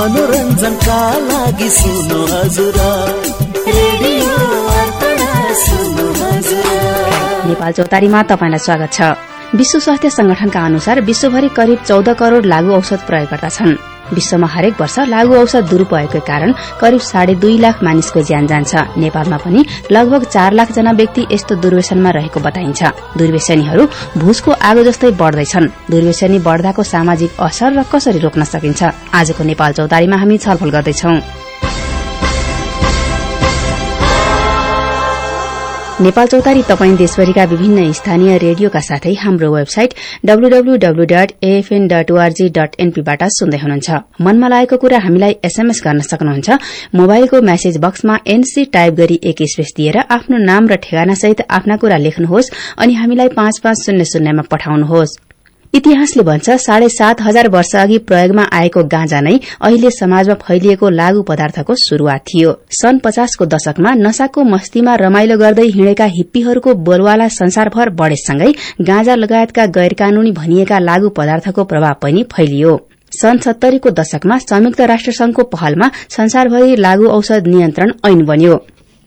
मनोरञ्जनका लागि सुन्नु हजुर सुन्नु हजुर नेपाल चौतारीमा तपाईँलाई स्वागत छ विश्व स्वास्थ्य संगठनका अनुसार विश्वभरि करिब चौध करोड़ लागू औषध प्रयोगकर्ता छन् विश्वमा हरेक वर्ष लागू औषध दुरूपयोगको कारण करिब साढे दुई लाख मानिसको ज्यान जान्छ। नेपालमा पनि लगभग चार लाख जना व्यक्ति यस्तो दुर्व्यसनमा रहेको बताइन्छ। दुर्व्यसनीहरू भूजको आगो जस्तै बढ़दैछन्। दुर्व्यसनी बढ़दाको सामाजिक असर र कसरी रोक्न सकिन्छ? आजको नेपाल चौतारीमा हामी छलफल गर्दैछौं। नेपाल चौतारी तपाई देशभरिका विभिन्न स्थानीय रेडियोका साथै हाम्रो वेबसाइट एनपीबाट सुन्दै हुनुहुन्छ। मनमा लागेको कुरा हामीलाई एसएमएस गर्न सक्नुहुन्छ। मोबाइलको म्यासेज बक्समा एनसी टाइप गरी एक स्पेस दिएर आफ्नो नाम र ठेगानासहित आफ्ना कुरा लेख्नुहोस् अनि हामीलाई पाँच पाँच शून्य शून्यमा पठाउनुहोस्। इतिहासले भन्छ साढे सात हजार वर्ष अघि प्रयोगमा आएको गाँजा नै अहिले समाजमा फैलिएको लागू पदार्थको शुरूआत थियो। सन् पचासको दशकमा नशाको मस्तीमा रमाइलो गर्दै हिँडेका हिप्पीहरूको बोलवाला संसारभर बढ़ेसँगै गाँजा लगायतका गैर कानूनी भनिएका लागू पदार्थको प्रभाव पनि फैलियो। सन् सत्तरीको दशकमा संयुक्त राष्ट्र संघको पहलमा संसारभरि लागू औषध नियन्त्रण ऐन बन्यो।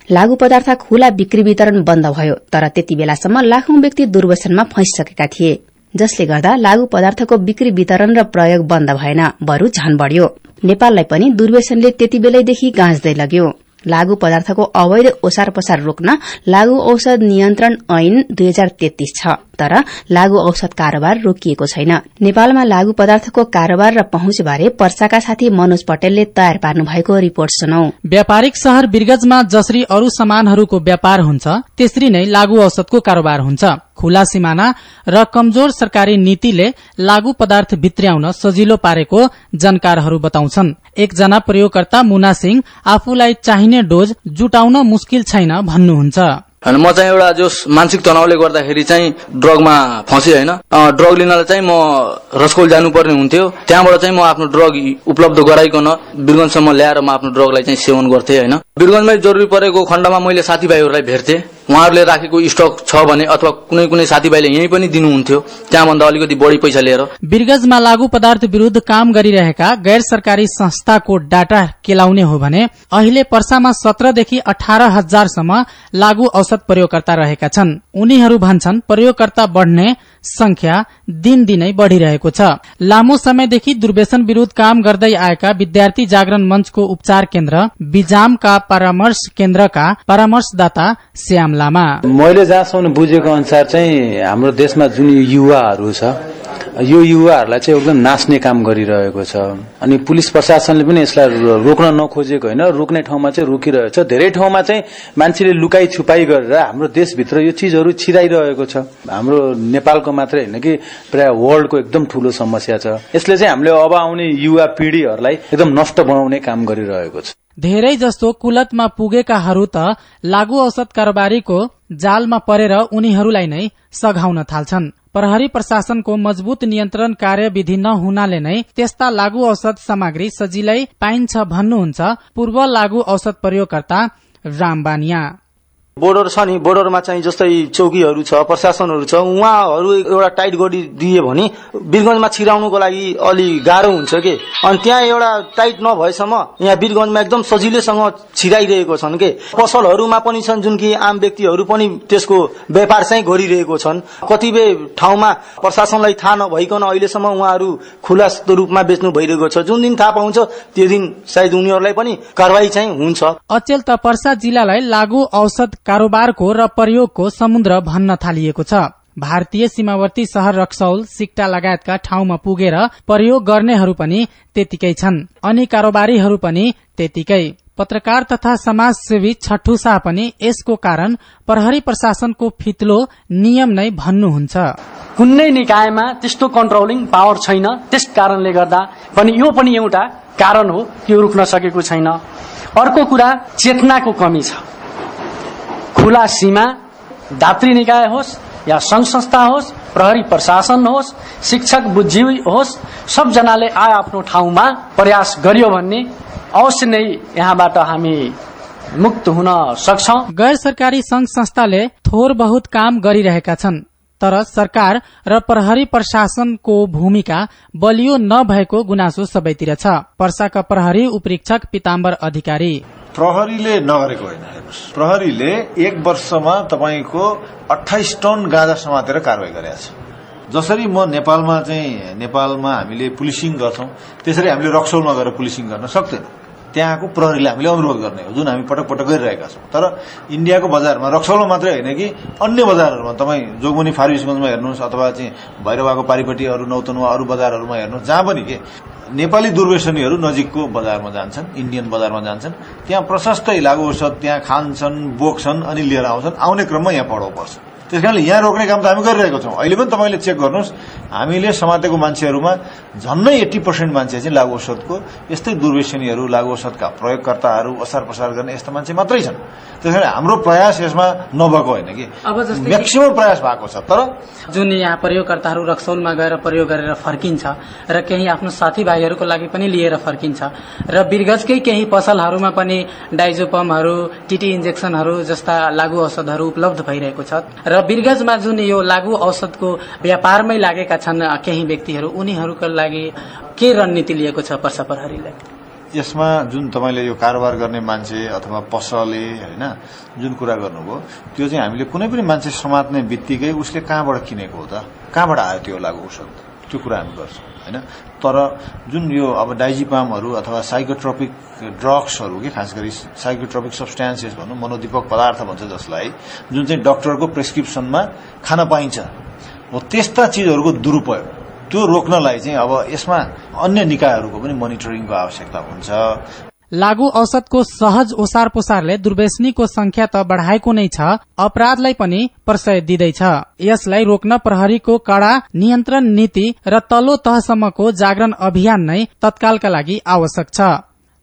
लागू पदार्थ खुला बिक्री वितरण बन्द भयो तर त्यति बेलासम्म लाखौं व्यक्ति दुर्व्यसनमा फँसिसकेका थिए। जसले गर्दा लागू पदार्थको बिक्री वितरण र प्रयोग बन्द भएन। बरू झन बढ़्यो। नेपाललाई पनि दुर्व्यसनले त्यति बेलैदेखि गाँच्दै लग्यो। लागू पदार्थको अवैध ओसार पसार रोक्न लागू औषध नियन्त्रण ऐन दुई हजार तेत्तीस छ तर लागू औषध कारोबार रोकिएको छैन। नेपालमा लागू पदार्थको कारोबार र पहुँचबारे पर्साका साथी मनोज पटेलले तयार पार्नु भएको रिपोर्ट सुनौ। व्यापारिक शहर बिरगजमा जसरी अरू सामानहरूको व्यापार हुन्छ त्यसरी नै लागू औषधको कारोबार हुन्छ। खुला सिमाना र कमजोर सरकारी नीतिले लागू पदार्थ भित्र्याउन सजिलो पारेको जानकारहरू बताउँछन्। एकजना प्रयोगकर्ता मुना सिंह आफूलाई चाहिने डोज जुटाउन मुस्किल छैन भन्नुहुन्छ। म चाहिँ एउटा जो मानसिक तनावले गर्दाखेरि चाहिँ ड्रगमा फँसे होइन। ड्रग लिनलाई चाहिँ म रसकोल जानुपर्ने हुन्थ्यो। त्यहाँबाट चाहिँ म आफ्नो ड्रग उपलब्ध गराइकन वीरगंजसम्म ल्याएर म आफ्नो ड्रगलाई चाहिँ सेवन गर्थेँ होइन। वीरगंजमै जरुरी परेको खण्डमा मैले साथीभाइहरूलाई भेट्थेँ। उहाँहरूले राखेको स्टक छ भने अथवा कुनै कुनै साथीभाइले यहीँ पनि दिनुहुन्थ्यो त्यहाँभन्दा अलिकति बढ़ी पैसा लिएर। बिरगजमा लागू पदार्थ विरूद्ध काम गरिरहेका गैर सरकारी संस्थाको डाटा केलाउने हो भने अहिले पर्सामा सत्रदेखि अठार हजारसम्म लागू औषध प्रयोगकर्ता रहेका छन्। उनीहरू भन्छन् प्रयोगकर्ता बढ़ने संख्या दिनदिनै बढ़िरहेको छ। लामो समयदेखि दुर्व्यसन विरूद्ध काम गर्दै आएका विद्यार्थी जागरण मंचको उपचार केन्द्र बिजामका परामर्श केन्द्रका परामर्शदाता श्याम लामा। मैले जहाँसम्म बुझेको अनुसार चाहिँ हाम्रो देशमा जुन युवाहरू छ यो युवाहरूलाई चाहिँ एकदम नाच्ने काम गरिरहेको छ। अनि पुलिस प्रशासनले पनि यसलाई रोक्न नखोजेको होइन रोक्ने ठाउँमा चाहिँ रोकिरहेको छ। धेरै ठाउँमा चाहिँ मान्छेले लुकाई छुपाई गरेर हाम्रो देशभित्र यो चिजहरू छिराइरहेको छ। हाम्रो नेपालको मात्रै होइन कि प्राय वर्ल्डको एकदम ठूलो समस्या छ। यसले चाहिँ हामीले अब आउने युवा पिढ़ीहरूलाई एकदम नष्ट बनाउने काम गरिरहेको छ। धेरै जस्तो कुलतमा पुगेकाहरू त लागू औषध कारोबारीको जालमा परेर उनीहरूलाई नै सघाउन थाल्छन्। प्रहरी प्रशासनको मजबुत नियन्त्रण कार्यविधि नहुनाले नै त्यस्ता लागू औषध सामग्री सजिलै पाइन्छ भन्नुहुन्छ पूर्व लागू औषध प्रयोगकर्ता राम बानिया बोर्डर छ नि बोर्डरमा चाहिँ जस्तै चौकीहरू छ प्रशासनहरू छ उहाँहरू एउटा टाइट गरिदिए भने वीरगंजमा छिराउनुको लागि अलि गाह्रो हुन्छ के? अनि त्यहाँ एउटा टाइट नभएसम्म यहाँ वीरगंजमा एकदम सजिलैसँग छिराइरहेको छन् के? पसलहरूमा पनि छन् जुन कि आम व्यक्तिहरू पनि त्यसको व्यापार चाहिँ गरिरहेको छन्। कतिपय ठाउँमा प्रशासनलाई थाहा नभइकन अहिलेसम्म उहाँहरू खुला रूपमा बेच्नु भइरहेको छ। जुन दिन थाहा पाउँछ त्यो दिन सायद उनीहरूलाई पनि कारवाही चाहिँ हुन्छ। अचेल तपर्सा जिल्लालाई लागू औषध कारोबारको र प्रयोगको समुद्र भन्न थालिएको छ। भारतीय सीमावर्ती शहर रक्सौल सिक्टा लगायतका ठाउँमा पुगेर प्रयोग गर्नेहरू पनि त्यतिकै छन्। अनि कारोबारीहरू पनि त्यतिकै। पत्रकार तथा समाजसेवी छठु शाह पनि यसको कारण प्रहरी प्रशासनको फितलो नियम नै भन्नुहुन्छ। कुनै निकायमा त्यस्तो कन्ट्रोलिङ पावर छैन। त्यस कारणले गर्दा पनि यो पनि एउटा कारण हो यो रुक्न सकेको छैन। अर्को कुरा चेतनाको कमी छ। खुला सीमा दात्री निकाय होस् या संघ संस्था होस् प्रहरी प्रशासन होस् शिक्षक बुद्धिजीवी होस् सबजनाले आ आफ्नो ठाउँमा प्रयास गरियो भन्ने अवश्य नै यहाँबाट हामी मुक्त हुन सक्छौ। गैर सरकारी संघ संस्थाले थोर बहुत काम गरिरहेका छन् तर सरकार र प्रहरी प्रशासनको भूमिका बलियो नभएको गुनासो सबैतिर छ पर्साका प्रहरी उपरीक्षक पिताम्बर अधिकारी। प्रहरीले नगरेको होइन हेर्नुहोस्। प्रहरीले एक वर्षमा तपाईँको अठाइस टन गाँजा समातेर कारवाही गरेका छ जसरी म नेपालमा चाहिँ नेपालमा हामीले पुलिसिङ गर्छौं त्यसरी हामीले रक्सौलमा गएर पुलिसिङ गर्न सक्दैनौँ। त्यहाँको प्रहरीले हामीले अनुरोध गर्ने हो जुन हामी पटक पटक गरिरहेका छौँ। तर इन्डियाको बजारमा रक्सौलमा मात्रै होइन कि अन्य बजारहरूमा तपाईँ जोगमुनि फारबिसगञ्जमा हेर्नुहोस् अथवा चाहिँ भैरवाको पारिपट्टि अरू नौतनमा अरू बजारहरूमा हेर्नुहोस् जहाँ पनि के नेपाली दुर्व्यसनीहरू नजिकको बजारमा जान्छन् इन्डियन बजारमा जान्छन्। त्यहाँ प्रशस्तै लागु औषध त्यहाँ खान्छन् बोक्छन् अनि लिएर आउँछन्। आउने क्रममा यहाँ पढाउ पर्छ। त्यस कारणले यहाँ रोक्ने काम त हामी गरिरहेको छौँ। अहिले पनि तपाईँले चेक गर्नुहोस् हामीले समातेको मान्छेहरूमा झन्नै एट्टी पर्सेन्ट मान्छे चाहिँ लागु औषधको यस्तै दुर्व्यसनीहरू लागु औषधका प्रयोगकर्ताहरू असार प्रसार गर्ने यस्ता मान्छे मात्रै छन्। त्यस कारण हाम्रो प्रयास यसमा नभएको होइन कि। म्याक्सिमम प्रयास भएको छ तर जुन यहाँ प्रयोगकर्ताहरू रक्सौलमा गएर प्रयोग गरेर फर्किन्छ र केही आफ्नो साथीभाइहरूको लागि पनि लिएर फर्किन्छ र बिरगजकै केही पसलहरूमा पनि डाइजोपमहरू टिटी इन्जेक्सनहरू जस्ता लागु औषधहरू उपलब्ध भइरहेको छ र बिरगजमा जुन यो लागु औषधको व्यापारमै लागेका छन् केही व्यक्तिहरू उनीहरूका लागि के रणनीति लिएको छ पर्सा प्रहरीले यसमा जुन तपाईँले यो कारोबार गर्ने मान्छे अथवा पसले होइन जुन कुरा गर्नुभयो त्यो चाहिँ हामीले कुनै पनि मान्छे समात्ने बित्तिकै उसले कहाँबाट किनेको हो त? कहाँबाट आयो त्यो लागु औषध? त्यो कुरा हामी गर्छौँ। होइन? तर जुन यो अब डाइजिपामहरू अथवा साइकोट्रोपिक ड्रग्सहरू के खास गरी साइकोट्रोपिक सब्सटेन्सेस भनौँ मनोदीपक पदार्थ भन्छ जसलाई जुन चाहिँ डक्टरको प्रेस्क्रिप्सनमा खान पाइन्छ। हो त्यस्ता चिजहरूको दुरुपयोग त्यो रोक्नलाई चाहिँ अब यसमा अन्य निकायहरूको पनि मोनिटरिङको आवश्यकता हुन्छ। लागू औषधको सहज ओसार पोसारले दुर्व्यसनीको संख्या त बढ़ाएको नै छ अपराधलाई पनि प्रशय दिँदैछ। यसलाई रोक्न प्रहरीको कड़ा नियन्त्रण नीति र तल्लो तहसम्मको जागरण अभियान नै तत्कालका लागि आवश्यक छ।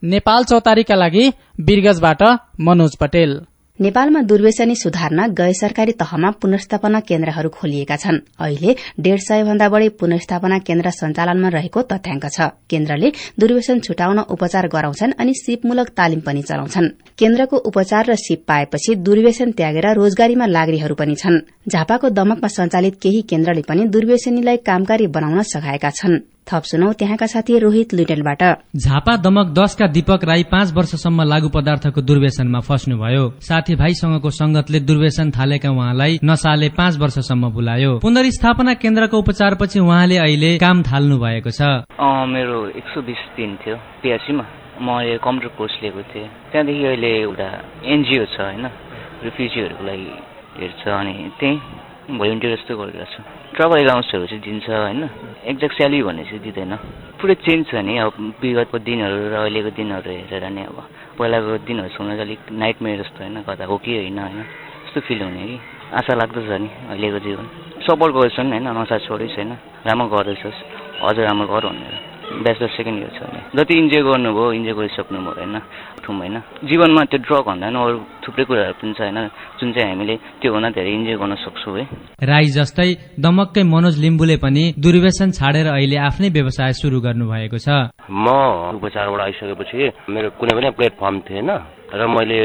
नेपाल चौतारीका लागि बिरगजबाट मनोज पटेल। नेपालमा दुर्व्यसनी सुधार्न गैर सरकारी तहमा पुनर्स्थापना केन्द्रहरू खोलिएका छन्। अहिले डेढ़ सय भन्दा बढ़ी पुनर्स्थापना केन्द्र सञ्चालनमा रहेको तथ्याङ्क छ। केन्द्रले दुर्व्यसन छुटाउन उपचार गराउँछन् अनि सिपमूलक तालिम पनि चलाउँछन्। केन्द्रको उपचार र सिप पाएपछि दुर्व्यसन त्यागेर रोजगारीमा लाग्नेहरू पनि छन्। झापाको दमकमा सञ्चालित केही केन्द्रले पनि दुर्व्यसनीलाई कामकारी बनाउन सघाएका छन्। थप सुनौ त्यहाँका साथी रोहित लुटेलबाट। झापा दमक दशका दीपक राई पाँच वर्षसम्म लागू पदार्थको दुर्व्यसनमा फस्नुभयो। साथीभाइसँगको संगतले दुर्व्यसन थालेका उहाँलाई नशाले पाँच वर्षसम्म बुलायो पुनर्स्थापना केन्द्रको उपचारपछि उहाँले अहिले काम थाल्नु भएको छ। अँ, मेरो एक सौ बिस दिन थियो पिआरसीमा म अहिले कम्प्युटर कोर्स लिएको थिएँ। त्यहाँदेखि अहिले एउटा एनजिओ छ होइन? रिफ्युजीहरूको लागि हेर्छ अनि त्यहीँ भोलिन्टियर जस्तो गरेर छु। ट्राभल एलाउन्सहरू चाहिँ दिन्छ होइन? एक्ज्याक्ट स्यालेरी चाहिँ दिँदैन। पुरै चेन्ज छ नि। अब विगतको दिनहरू र अहिलेको दिनहरू हेरेर नै अब। पहिलाको दिनहरू सुन्न चाहिँ अलिक नाइटमेयर जस्तो होइन? कता हो कि होइन होइन? त्यस्तो फिल हुने कि। आशा लाग्दछ नि अहिलेको जीवन। सपोर्ट गर्छन् होइन? नसा छोडै छैन राम्रो गर्दैछस्। अझ राम्रो गर भनेर। ब्याचलर सेकेन्ड इयर छ अहिले जति इन्जोय गर्नुभयो इन्जोय गरिसक्नुभयो होइन? ठुम होइन? जीवनमा त्यो ड्रग भन्दा पनि अरू थुप्रै कुराहरू पनि छ होइन? जुन चाहिँ हामीले त्योभन्दा धेरै इन्जोय गर्न सक्छौँ है? राई जस्तै दमककै मनोज लिम्बुले पनि दुर्व्यसन छाडेर अहिले आफ्नै व्यवसाय शुरू गर्नु भएको छ। म उपचारबाट आइसकेपछि मेरो कुनै पनि प्लेटफर्म थिएन र मैले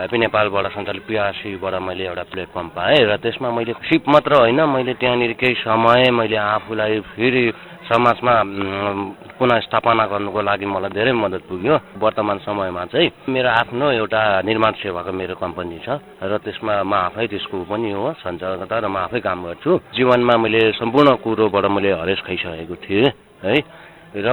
हेपी नेपालबाट सञ्चालित पिआरसीबाट मैले एउटा प्लेटफर्म पाएँ र त्यसमा मैले सिप मात्र होइन मैले त्यहाँनिर केही समय मैले आफूलाई फेरि समाजमा उम्, पुनः स्थापना गर्नुको लागि मलाई धेरै मद्दत पुग्यो। वर्तमान समयमा चाहिँ मेरो आफ्नो एउटा निर्माण सेवाको मेरो कम्पनी छ र त्यसमा म आफै त्यसको पनि हो सञ्चालकता र म आफै काम गर्छु। जीवनमा मैले सम्पूर्ण कुरोबाट मैले हरेस खाइसकेको थिएँ है। र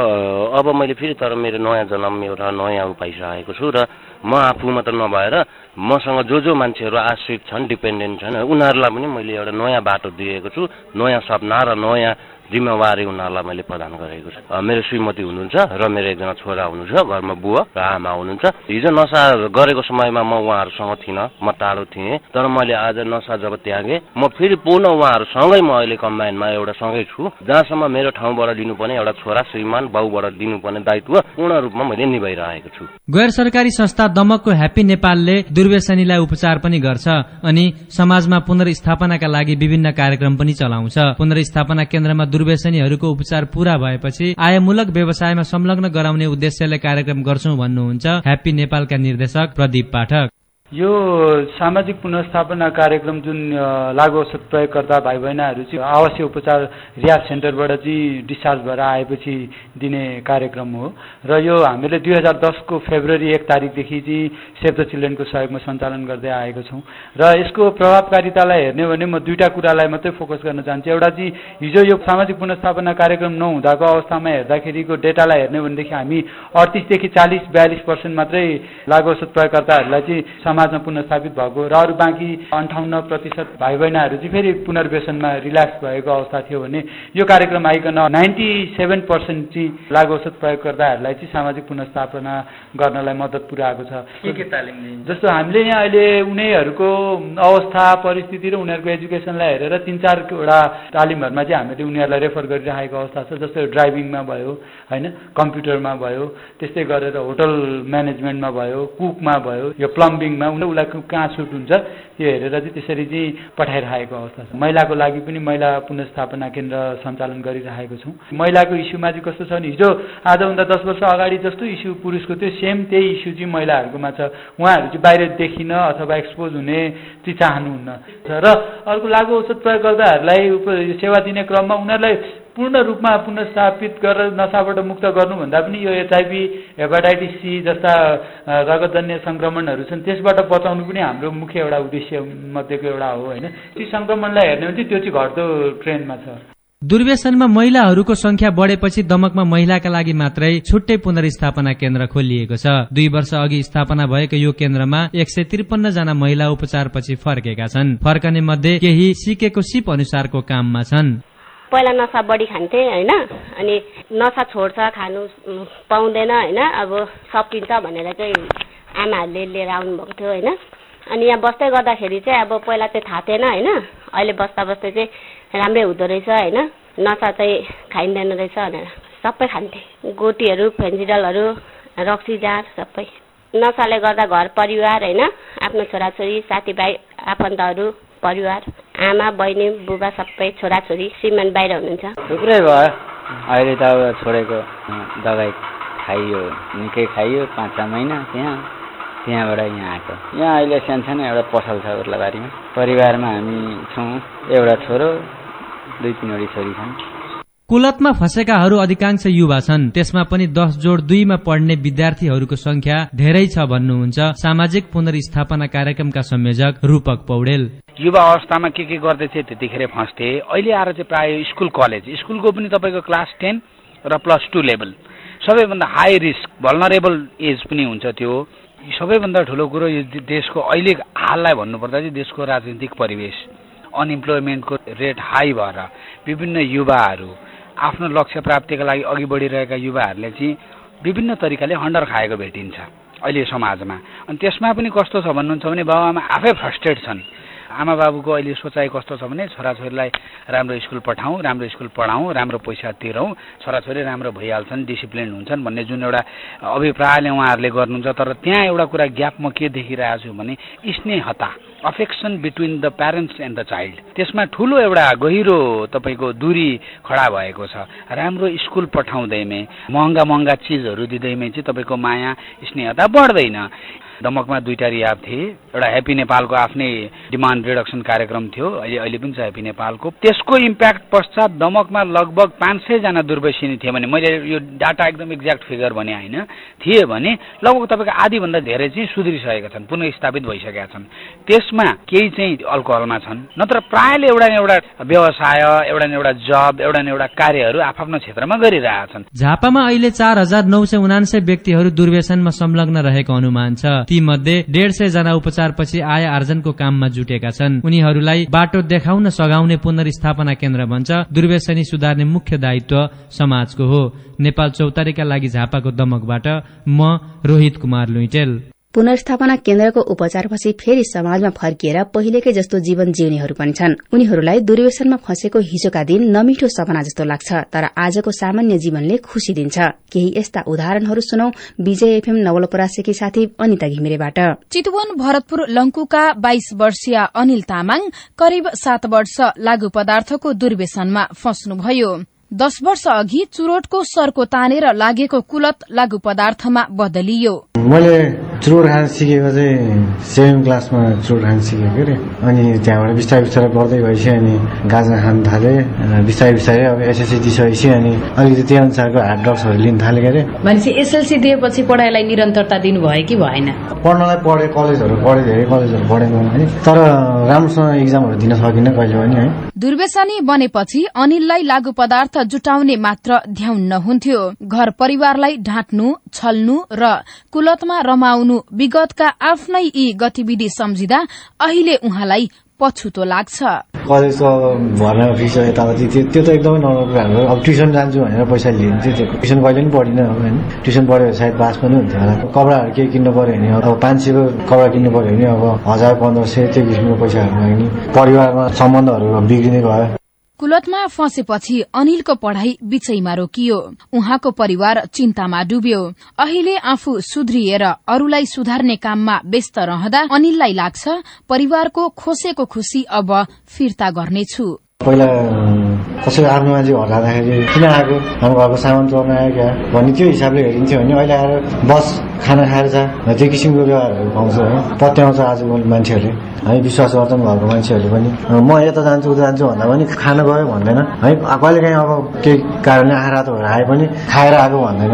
अब मैले फेरि तर मेरो नयाँ जन्म एउटा नयाँ पाइसकेको छु र म आफू मात्र नभएर मसँग जो जो मान्छेहरू आश्रित छन् डिपेन्डेन्ट छन् उनीहरूलाई पनि मैले एउटा नयाँ बाटो दिएको छु नयाँ सपना र नयाँ जिम्मेवारी उनीहरूलाई मैले प्रदान गरेको छु। मेरो श्रीमती हुनुहुन्छ र मेरो एकजना छोरा हुनुहुन्छ घरमा बुवा र आमा हुनुहुन्छ। हिजो नसा गरेको समयमा म उहाँहरूसँग थिइनँ म टाढो थिएँ तर मैले आज नसा जब त्यागेँ म फेरि पुनः उहाँहरूसँगै म अहिले कम्बाइनमा एउटा सँगै छु। जहाँसम्म मेरो ठाउँबाट दिनुपर्ने एउटा छोरा श्रीमान बाउबाट दिनुपर्ने दायित्व पूर्ण रूपमा मैले निभाइरहेको छु। गैर सरकारी संस्था दमकको ह्याप्पी नेपालले दुर्व्यसनीलाई उपचार पनि गर्छ अनि समाजमा पुनर्स्थापनाका लागि विभिन्न कार्यक्रम पनि चलाउँछ। पुनर्स्थापना केन्द्रमा दुर्व्यसनीहरूको उपचार पूरा भएपछि आयमूलक व्यवसायमा संलग्न गराउने उद्देश्यले कार्यक्रम गर्छौं भन्नुहुन्छ ह्याप्पी नेपालका निर्देशक प्रदीप पाठक। यो सामाजिक पुनर्स्थापना कार्यक्रम जुन लागु औषध प्रयोगकर्ता भाइ बहिनीहरू चाहिँ आवासीय उपचार रियाज सेन्टरबाट चाहिँ डिस्चार्ज भएर आएपछि दिने कार्यक्रम हो। र यो हामीले दुई हजार दसको फेब्रुअरी एक तारिकदेखि चाहिँ सेभ द चिल्ड्रेनको सहयोगमा सञ्चालन गर्दै आएको छौँ। र यसको प्रभावकारितालाई हेर्ने भने म दुईवटा कुरालाई मात्रै फोकस गर्न चाहन्छु। एउटा चाहिँ हिजो यो सामाजिक पुनर्स्थापना कार्यक्रम नहुँदाको अवस्थामा हेर्दाखेरिको डेटालाई हेर्ने भनेदेखि हामी अडतिसदेखि चालिस बयालिस पर्सेन्ट मात्रै लागु औषध प्रयोगकर्ताहरूलाई चाहिँ समाजमा पुनर्स्थापित भएको र अरू बाँकी अन्ठाउन्न प्रतिशत भाइ बहिनीहरू चाहिँ फेरि पुनर्वेशनमा रिल्याक्स भएको अवस्था थियो भने यो कार्यक्रम आइकन नाइन्टी सेभेन पर्सेन्ट चाहिँ लागु औषध प्रयोगकर्ताहरूलाई चाहिँ सामाजिक पुनर्स्थापना गर्नलाई मद्दत पुर्याएको छ। जस्तो हामीले यहाँ अहिले उनीहरूको अवस्था परिस्थिति र उनीहरूको एजुकेसनलाई हेरेर तिन चारवटा तालिमहरूमा चाहिँ हामीले उनीहरूलाई रेफर गरिराखेको अवस्था छ जस्तै ड्राइभिङमा भयो होइन कम्प्युटरमा भयो त्यस्तै गरेर होटल म्यानेजमेन्टमा भयो कुकमा भयो यो प्लम्बिङमा उनी उसलाई कहाँ सुट हुन्छ त्यो हेरेर चाहिँ त्यसरी चाहिँ पठाइरहेको अवस्था छ। महिलाको लागि पनि महिला पुनर्स्थापना केन्द्र सञ्चालन गरिरहेको छौँ। महिलाको इस्युमा चाहिँ कस्तो छ भने हिजो आजभन्दा दस वर्ष अगाडि जस्तो इस्यु पुरुषको त्यो सेम त्यही इस्यु चाहिँ महिलाहरूकोमा छ। उहाँहरू चाहिँ बाहिर देखिन अथवा एक्सपोज हुने चाहिँ चाहनुहुन्न। र अर्को लागु औषध प्रयोगकर्ताहरूलाई उप- सेवा दिने क्रममा उनीहरूलाई पूर्ण रूपमा पुनर्स्थापित गरेर नसाबाट मुक्त गर्नुभन्दा पनि यो एचआइभी हेपाटाइटिस सी जस्ता रगतजन्य सङ्क्रमणहरू छन् त्यसबाट बचाउनु पनि हाम्रो मुख्य एउटा उद्देश्य मध्येको एउटा हो होइन? ती सङ्क्रमणलाई हेर्ने हो भने त्यो चाहिँ घट्दो ट्रेन्डमा छ। दुर्व्यसनमा महिलाहरूको संख्या बढेपछि दमकमा महिलाका लागि मात्रै छुट्टै पुनर्स्थापना केन्द्र खोलिएको छ। दुई वर्ष अघि स्थापना भएको यो केन्द्रमा एक सय त्रिपन्न जना महिला उपचारपछि फर्केका छन्। फर्कने मध्ये केही सिकेको सिप अनुसारको काममा छन्। पहिला नसा बढी खान्थे होइन? अनि नसा छोड्छ खानु पाउँदैन होइन? अब सकिन्छ भनेर चाहिँ आमाहरूले लिएर आउनुभएको थियो होइन? अनि यहाँ बस्दै गर्दाखेरि चाहिँ अब पहिला चाहिँ थाहा थिएन होइन? अहिले बस्दा बस्दै चाहिँ राम्रै हुँदो रहेछ होइन? नसा चाहिँ खाइँदैन रहेछ भनेर सबै खान्थे। गोटीहरू फेन्सिडलहरू रक्सी जार सबै। नसाले गर्दा घर परिवार होइन? आफ्नो छोराछोरी साथीभाइ आफन्तहरू परिवार आमा बहिनी बुबा सबै छोराछोरी श्रीमान बाहिर हुनुहुन्छ। थुप्रै भयो। अहिले त अब छोडेको दबाई खाइयो निकै खाइयो पाँच छ महिना त्यहाँ त्यहाँबाट यहाँ आएको। यहाँ अहिले सानसानो एउटा पसल छ उर्लाबारीमा परिवारमा हामी छौँ एउटा छोरो दुई तिनवटी छोरी छन्। कुलतमा फँसेकाहरू अधिकांश युवा छन्। त्यसमा पनि दस जोड दुईमा पढ्ने विद्यार्थीहरूको संख्या धेरै छ भन्नुहुन्छ सामाजिक पुनर्स्थापना कार्यक्रमका संयोजक रूपक पौडेल। युवा अवस्थामा के के गर्दै थिए त्यतिखेर फस्थे। अहिले आएर चाहिँ प्रायः स्कुल कलेज। स्कुलको पनि तपाईँको क्लास टेन र प्लस टू लेभल। सबैभन्दा हाई रिस्क भल्नरेबल एज पनि हुन्छ त्यो। सबैभन्दा ठुलो कुरो यो देशको अहिले हाललाई भन्नुपर्दा चाहिँ देशको राजनीतिक परिवेश। अनइम्प्लोइमेन्टको रेट हाई भएर विभिन्न युवाहरू आफ्नो लक्ष्य प्राप्तिका लागि अघि बढिरहेका युवाहरूले चाहिँ विभिन्न तरिकाले हन्डर खाएको भेटिन्छ अहिले समाजमा। अनि त्यसमा पनि कस्तो छ भन्नुहुन्छ भने बाबुआमा आफै फ्रस्ट्रेट छन्। आमा बाबुको अहिले सोचाइ कस्तो छ भने छोराछोरीलाई राम्रो स्कुल पठाउँ राम्रो स्कुल पढाउँ राम्रो पैसा तिरौँ। छोराछोरी राम्रो भइहाल्छन् डिसिप्लिन हुन्छन् भन्ने जुन एउटा अभिप्रायले उहाँहरूले गर्नुहुन्छ तर त्यहाँ एउटा कुरा ग्याप म के देखिरहेको छु भने स्नेहता affection between the parents and the child त्यसमा ठुलो एउटा गहिरो तपाईँको दूरी खडा भएको छ। राम्रो स्कुल पठाउँदैमै महँगा महँगा चिजहरू दिँदैमै चाहिँ तपाईँको माया स्नेहता बढ्दैन। दमकमा दुईवटा रियाब थिए। एउटा हेप्पी नेपालको आफ्नै डिमान्ड रिडक्सन कार्यक्रम थियो। अहिले अहिले पनि छ हेप्पी नेपालको त्यसको इम्प्याक्ट पश्चात दमकमा लगभग पाँच सयजना दुर्व्यसिनी थिए भने मैले यो डाटा एकदम एक्ज्याक्ट फिगर भने होइन। थिए भने लगभग तपाईँको आधीभन्दा धेरै चाहिँ सुध्रिसकेका छन् पुनः स्थापित भइसकेका छन्। त्यसमा केही चाहिँ अल्कोहलमा छन्। नत्र प्रायःले एउटा न एउटा व्यवसाय एउटा न एउटा जब एउटा न एउटा कार्यहरू आफ्नो क्षेत्रमा गरिरहेका छन् झापामा अहिले चार हजार नौ सय उनान्सय व्यक्तिहरू दुर्व्यसनमा संलग्न रहेको अनुमान छ। ती मध्ये डेढ सय जना उपचारपछि आय आर्जनको काममा जुटेका छन्। उनीहरूलाई बाटो देखाउन सघाउने पुनर्स्थापना केन्द्र भन्छ। दुर्व्यसनी सुधार्ने मुख्य दायित्व समाजको हो। नेपाल चौतारीका लागि झापाको दमकबाट म रोहित कुमार लुइटेल। पुनर्स्थापना केन्द्रको उपचारपछि फेरि समाजमा फर्किएर पहिलेकै जस्तो जीवन जिउनेहरू पनि छन्। उनीहरूलाई दुर्व्यसनमा फँसेको हिजोका दिन नमिठो सपना जस्तो लाग्छ तर आजको सामान्य जीवनले खुशी दिन्छ। केही यस्ता उदाहरणहरू सुनौ विजय एफएम नवलपरासीकी साथी अनिता घिमिरेबाट। चितवन भरतपुर लंकुका बाइस वर्षीय अनिल तामाङ करिब सात वर्ष लागू पदार्थको दुर्व्यसनमा फस्नुभयो। दश वर्ष अघि चुरोटको सर्को तानेर लागेको कुलत लागू पदार्थमा बदलियो। मैले चुरोट खान सिकेको चाहिँ सेभेन क्लासमा चुरोट खान सिकेको अरे अनि त्यहाँबाट बिस्तारै बिस्तारै पढ्दै गएपछि अनि गाजा खान थालेँ बिस्तारै बिस्तारै अब एसएससी दिइसकेपछि अनि अलिकति त्यही अनुसारको हार्ड ड्रग्सहरू लिन थालेँ के अरे भनेपछि एसएलसी दिएपछि पढाइलाई निरन्तरता दिनुभयो कि भएन? पढ्नलाई पढेँ कलेजहरू पढेँ धेरै कलेजहरू पढेको है तर राम्रोसँग इक्जामहरू दिन सकिनँ कहिले पनि है। दुर्व्यसनी बनेपछि अनिललाई लागू पदार्थ जुटाउने मात्र ध्यान नहुन्थ्यो। घर परिवारलाई ढाँट्नु छल्नु र कुलतमा रमाउनु विगतका आफ्नै यी गतिविधि सम्झिँदा अहिले उहाँलाई पछुतो लाग्छ। कलेजको भर्ना फिस यताउति त्यो त्यो त एकदमै नराम्रो कुराहरू अब ट्युसन जान्छु भनेर पैसा लिन्थ्यो त्यो ट्युसन कहिले पनि पढिनँ होइन। ट्युसन पढ्यो भने सायद पास पनि हुन्थ्यो होला। कपडाहरू केही किन्नु पऱ्यो भने अब पाँच सयको कपडा किन्नु पऱ्यो भने अब हजार पन्ध्र सय त्यो किसिमको पैसाहरू लाग्ने परिवारमा सम्बन्धहरू बिग्रिने भयो। कुलतमा फँसेपछि अनिलको पढ़ाई बीचैमा रोकियो। उहाँको परिवार चिन्तामा डुब्यो। अहिले आफू सुध्रिएर अरूलाई सुधार्ने काममा व्यस्त रहँदा अनिललाई लाग्छ परिवारको खोसेको खुशी अब फिर्ता गर्नेछु। पहिला कसैको आफ्नो मान्छे घर जाँदाखेरि किन आएको? हाम्रो घरको सामान चोर्न आयो क्या? भन्ने त्यो हिसाबले हेरिन्थ्यो भने अहिले आएर बस खाना खाएर जा। त्यो किसिमको व्यवहारहरू पाउँछ है पत्याउँछ आजको मान्छेहरूले। है विश्वास गर्छन् घरको मान्छेहरूले पनि। म यता जान्छु उता जान्छु भन्दा पनि खान गयो भन्दैन। है कहिले काहीँ अब केही कारणले आहारात भएर आए पनि खाएर आएको भन्दैन।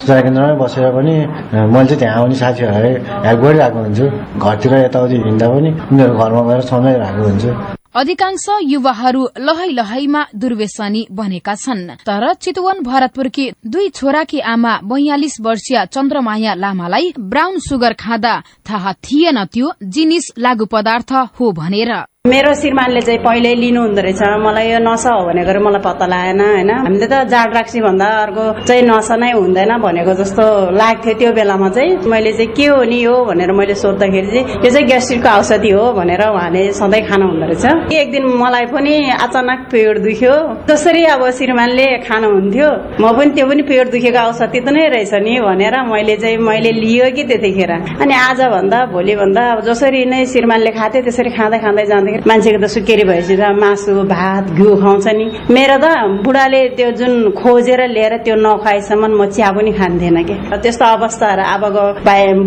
सुधार केन्द्रमै बसेर पनि मैले चाहिँ त्यहाँ आउने साथीहरूलाई हेल्प गरिरहेको हुन्छु। घरतिर यताउति हिँड्दा पनि उनीहरू घरमा गएर सम्झाइरहेको हुन्छु। अधिकांश युवाहरू लहै लहैमा दुर्व्यसनी बनेका छन्। तर चितवन भरतपुरकी दुई छोराकी आमा बयालिस वर्षीय चन्द्रमाया लामालाई ब्राउन सुगर खाँदा थाहा थिएन त्यो जिनिस लागू पदार्थ हो भनेर। मेरो श्रीमानले चाहिँ पहिले लिनु हुँदो रहेछ। मलाई यो नसा हो भनेको मलाई पत्ता लागेन होइन। हामीले त जाड राख्सी भन्दा अर्को चाहिँ नसा नै हुँदैन भनेको जस्तो लाग्थ्यो त्यो बेलामा चाहिँ। मैले चाहिँ के हो नि यो भनेर मैले सोद्धाखेरि चाहिँ यो चाहिँ ग्यास्ट्रिकको औषधि हो भनेर उहाँले सधैँ खानु हुँदो रहेछ। एक दिन मलाई पनि अचानक पेट दुख्यो। जसरी अब श्रीमानले खानुहुन्थ्यो म पनि त्यो पनि पेट दुखेको औषधि त नै रहेछ नि भनेर मैले चाहिँ मैले लियो कि त्यतिखेर। अनि आज भन्दा भोलि भन्दा अब जसरी नै श्रीमानले खाथे त्यसरी खाँदै खाँदै जाँदाखेरि मान्छेको त सुकेरी भएपछि त मासु भात घिउ खुवाउँछ नि। मेरो त बुढाले त्यो जुन खोजेर लिएर त्यो नखुवाएसम्म म चिया पनि खान्थेन कि। त्यस्तो अवस्थाहरू अबको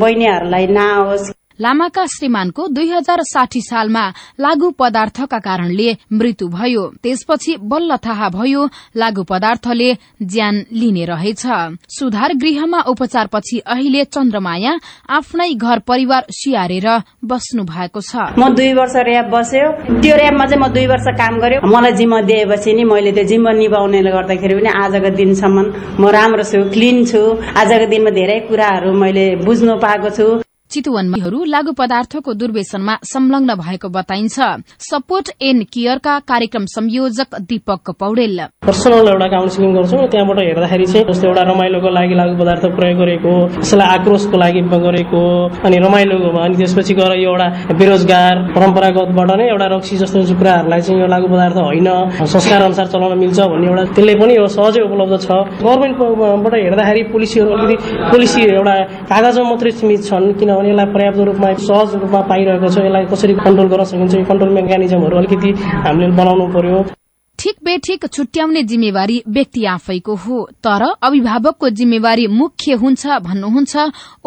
बहिनीहरूलाई नआओस्। लामाका श्रीमानको दुई हजार साठी सालमा लागू पदार्थका कारणले मृत्यु भयो। त्यसपछि बल्ल थाहा भयो। लागू पदार्थले ज्यान लिने रहेछ। सुधार गृहमा उपचारपछि अहिले चन्द्रमाया आफ्नै घर परिवार सियारेर बस्नु भएको छ। म दुई वर्ष ऱ्याब बस्यो। त्यो ऱ्याबमा चाहिँ म दुई वर्ष काम गर्यो। मलाई जिम्मा दिएपछि नि मैले त्यो जिम्मा निभाउनेले गर्दाखेरि पनि आजको दिनसम्म म राम्रो छु क्लिन छु। आजको दिनमा धेरै कुराहरू मैले बुझ्नु पाएको छु। चितवनहरू लागू पदार्थको दुर्व्यसनमा संलग्न भएको बताइन्छ। सपोर्ट एन केयरका कार्यक्रम संयोजक दीपक पौडेल। पर्सनल एउटा काउन्सिलिङ गर्छौँ त्यहाँबाट हेर्दाखेरि चाहिँ जस्तो एउटा रमाइलोको लागि लागू पदार्थ प्रयोग गरेको त्यसलाई आक्रोशको लागि गरेको अनि रमाइलो अनि त्यसपछि गएर यो एउटा बेरोजगार परम्परागतबाट नै एउटा रक्सी जस्तो कुराहरूलाई चाहिँ यो लागू पदार्थ होइन संस्कार अनुसार चलाउन मिल्छ भन्ने एउटा त्यसले पनि यो सहजै उपलब्ध छ। गभर्मेन्टबाट हेर्दाखेरि पोलिसीहरू अलिकति पोलिसी एउटा कागजमा मात्रै सीमित छन् किन भने यसलाई पर्याप्त रूपमा सहज रूपमा पाइरहेको छ यसलाई कसरी कन्ट्रोल गर्न सकिन्छ यो कन्ट्रोल मेकानिजमहरू अलिकति हामीले बनाउनु पर्यो। ठिक बेठिक छुट्याउने जिम्मेवारी व्यक्ति आफैको हो। तर अभिभावकको जिम्मेवारी मुख्य हुन्छ भन्नुहुन्छ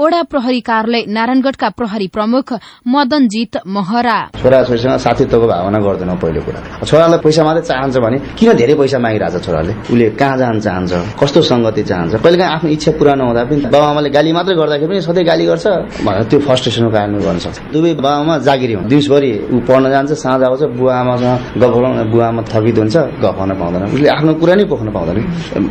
ओडा प्रहरी कार्यालय नारायणगढ़का प्रहरी प्रमुख मदनजीत महरा। छोराछोरीसँग साथीत्वको भावना गर्दैनौ पहिलो कुरा। छोरालाई पैसा मात्रै चाहन्छ भने किन धेरै पैसा मागिरहेछ छोराले? उसले कहाँ जान चाहन्छ? कस्तो संगति चाहन्छ? कहिले काहीँ आफ्नो इच्छा पूरा नहुँदा पनि बाबा आमाले गाली मात्रै गर्दाखेरि पनि सधैँ गाली गर्छ। भनेर त्यो फर्स्टेसनको कारण गर्न सक्छ दुवै बाबा आमा जागिरी हुन्छ दिउँसभरि ऊ पढ्न जान्छ साँझ आउँछ बुवा आमासँग गफ बुवा आमा हुन्छ। गफाउन पाउँदैन। उसले आफ्नो कुरा नै पोख्न पाउँदैन।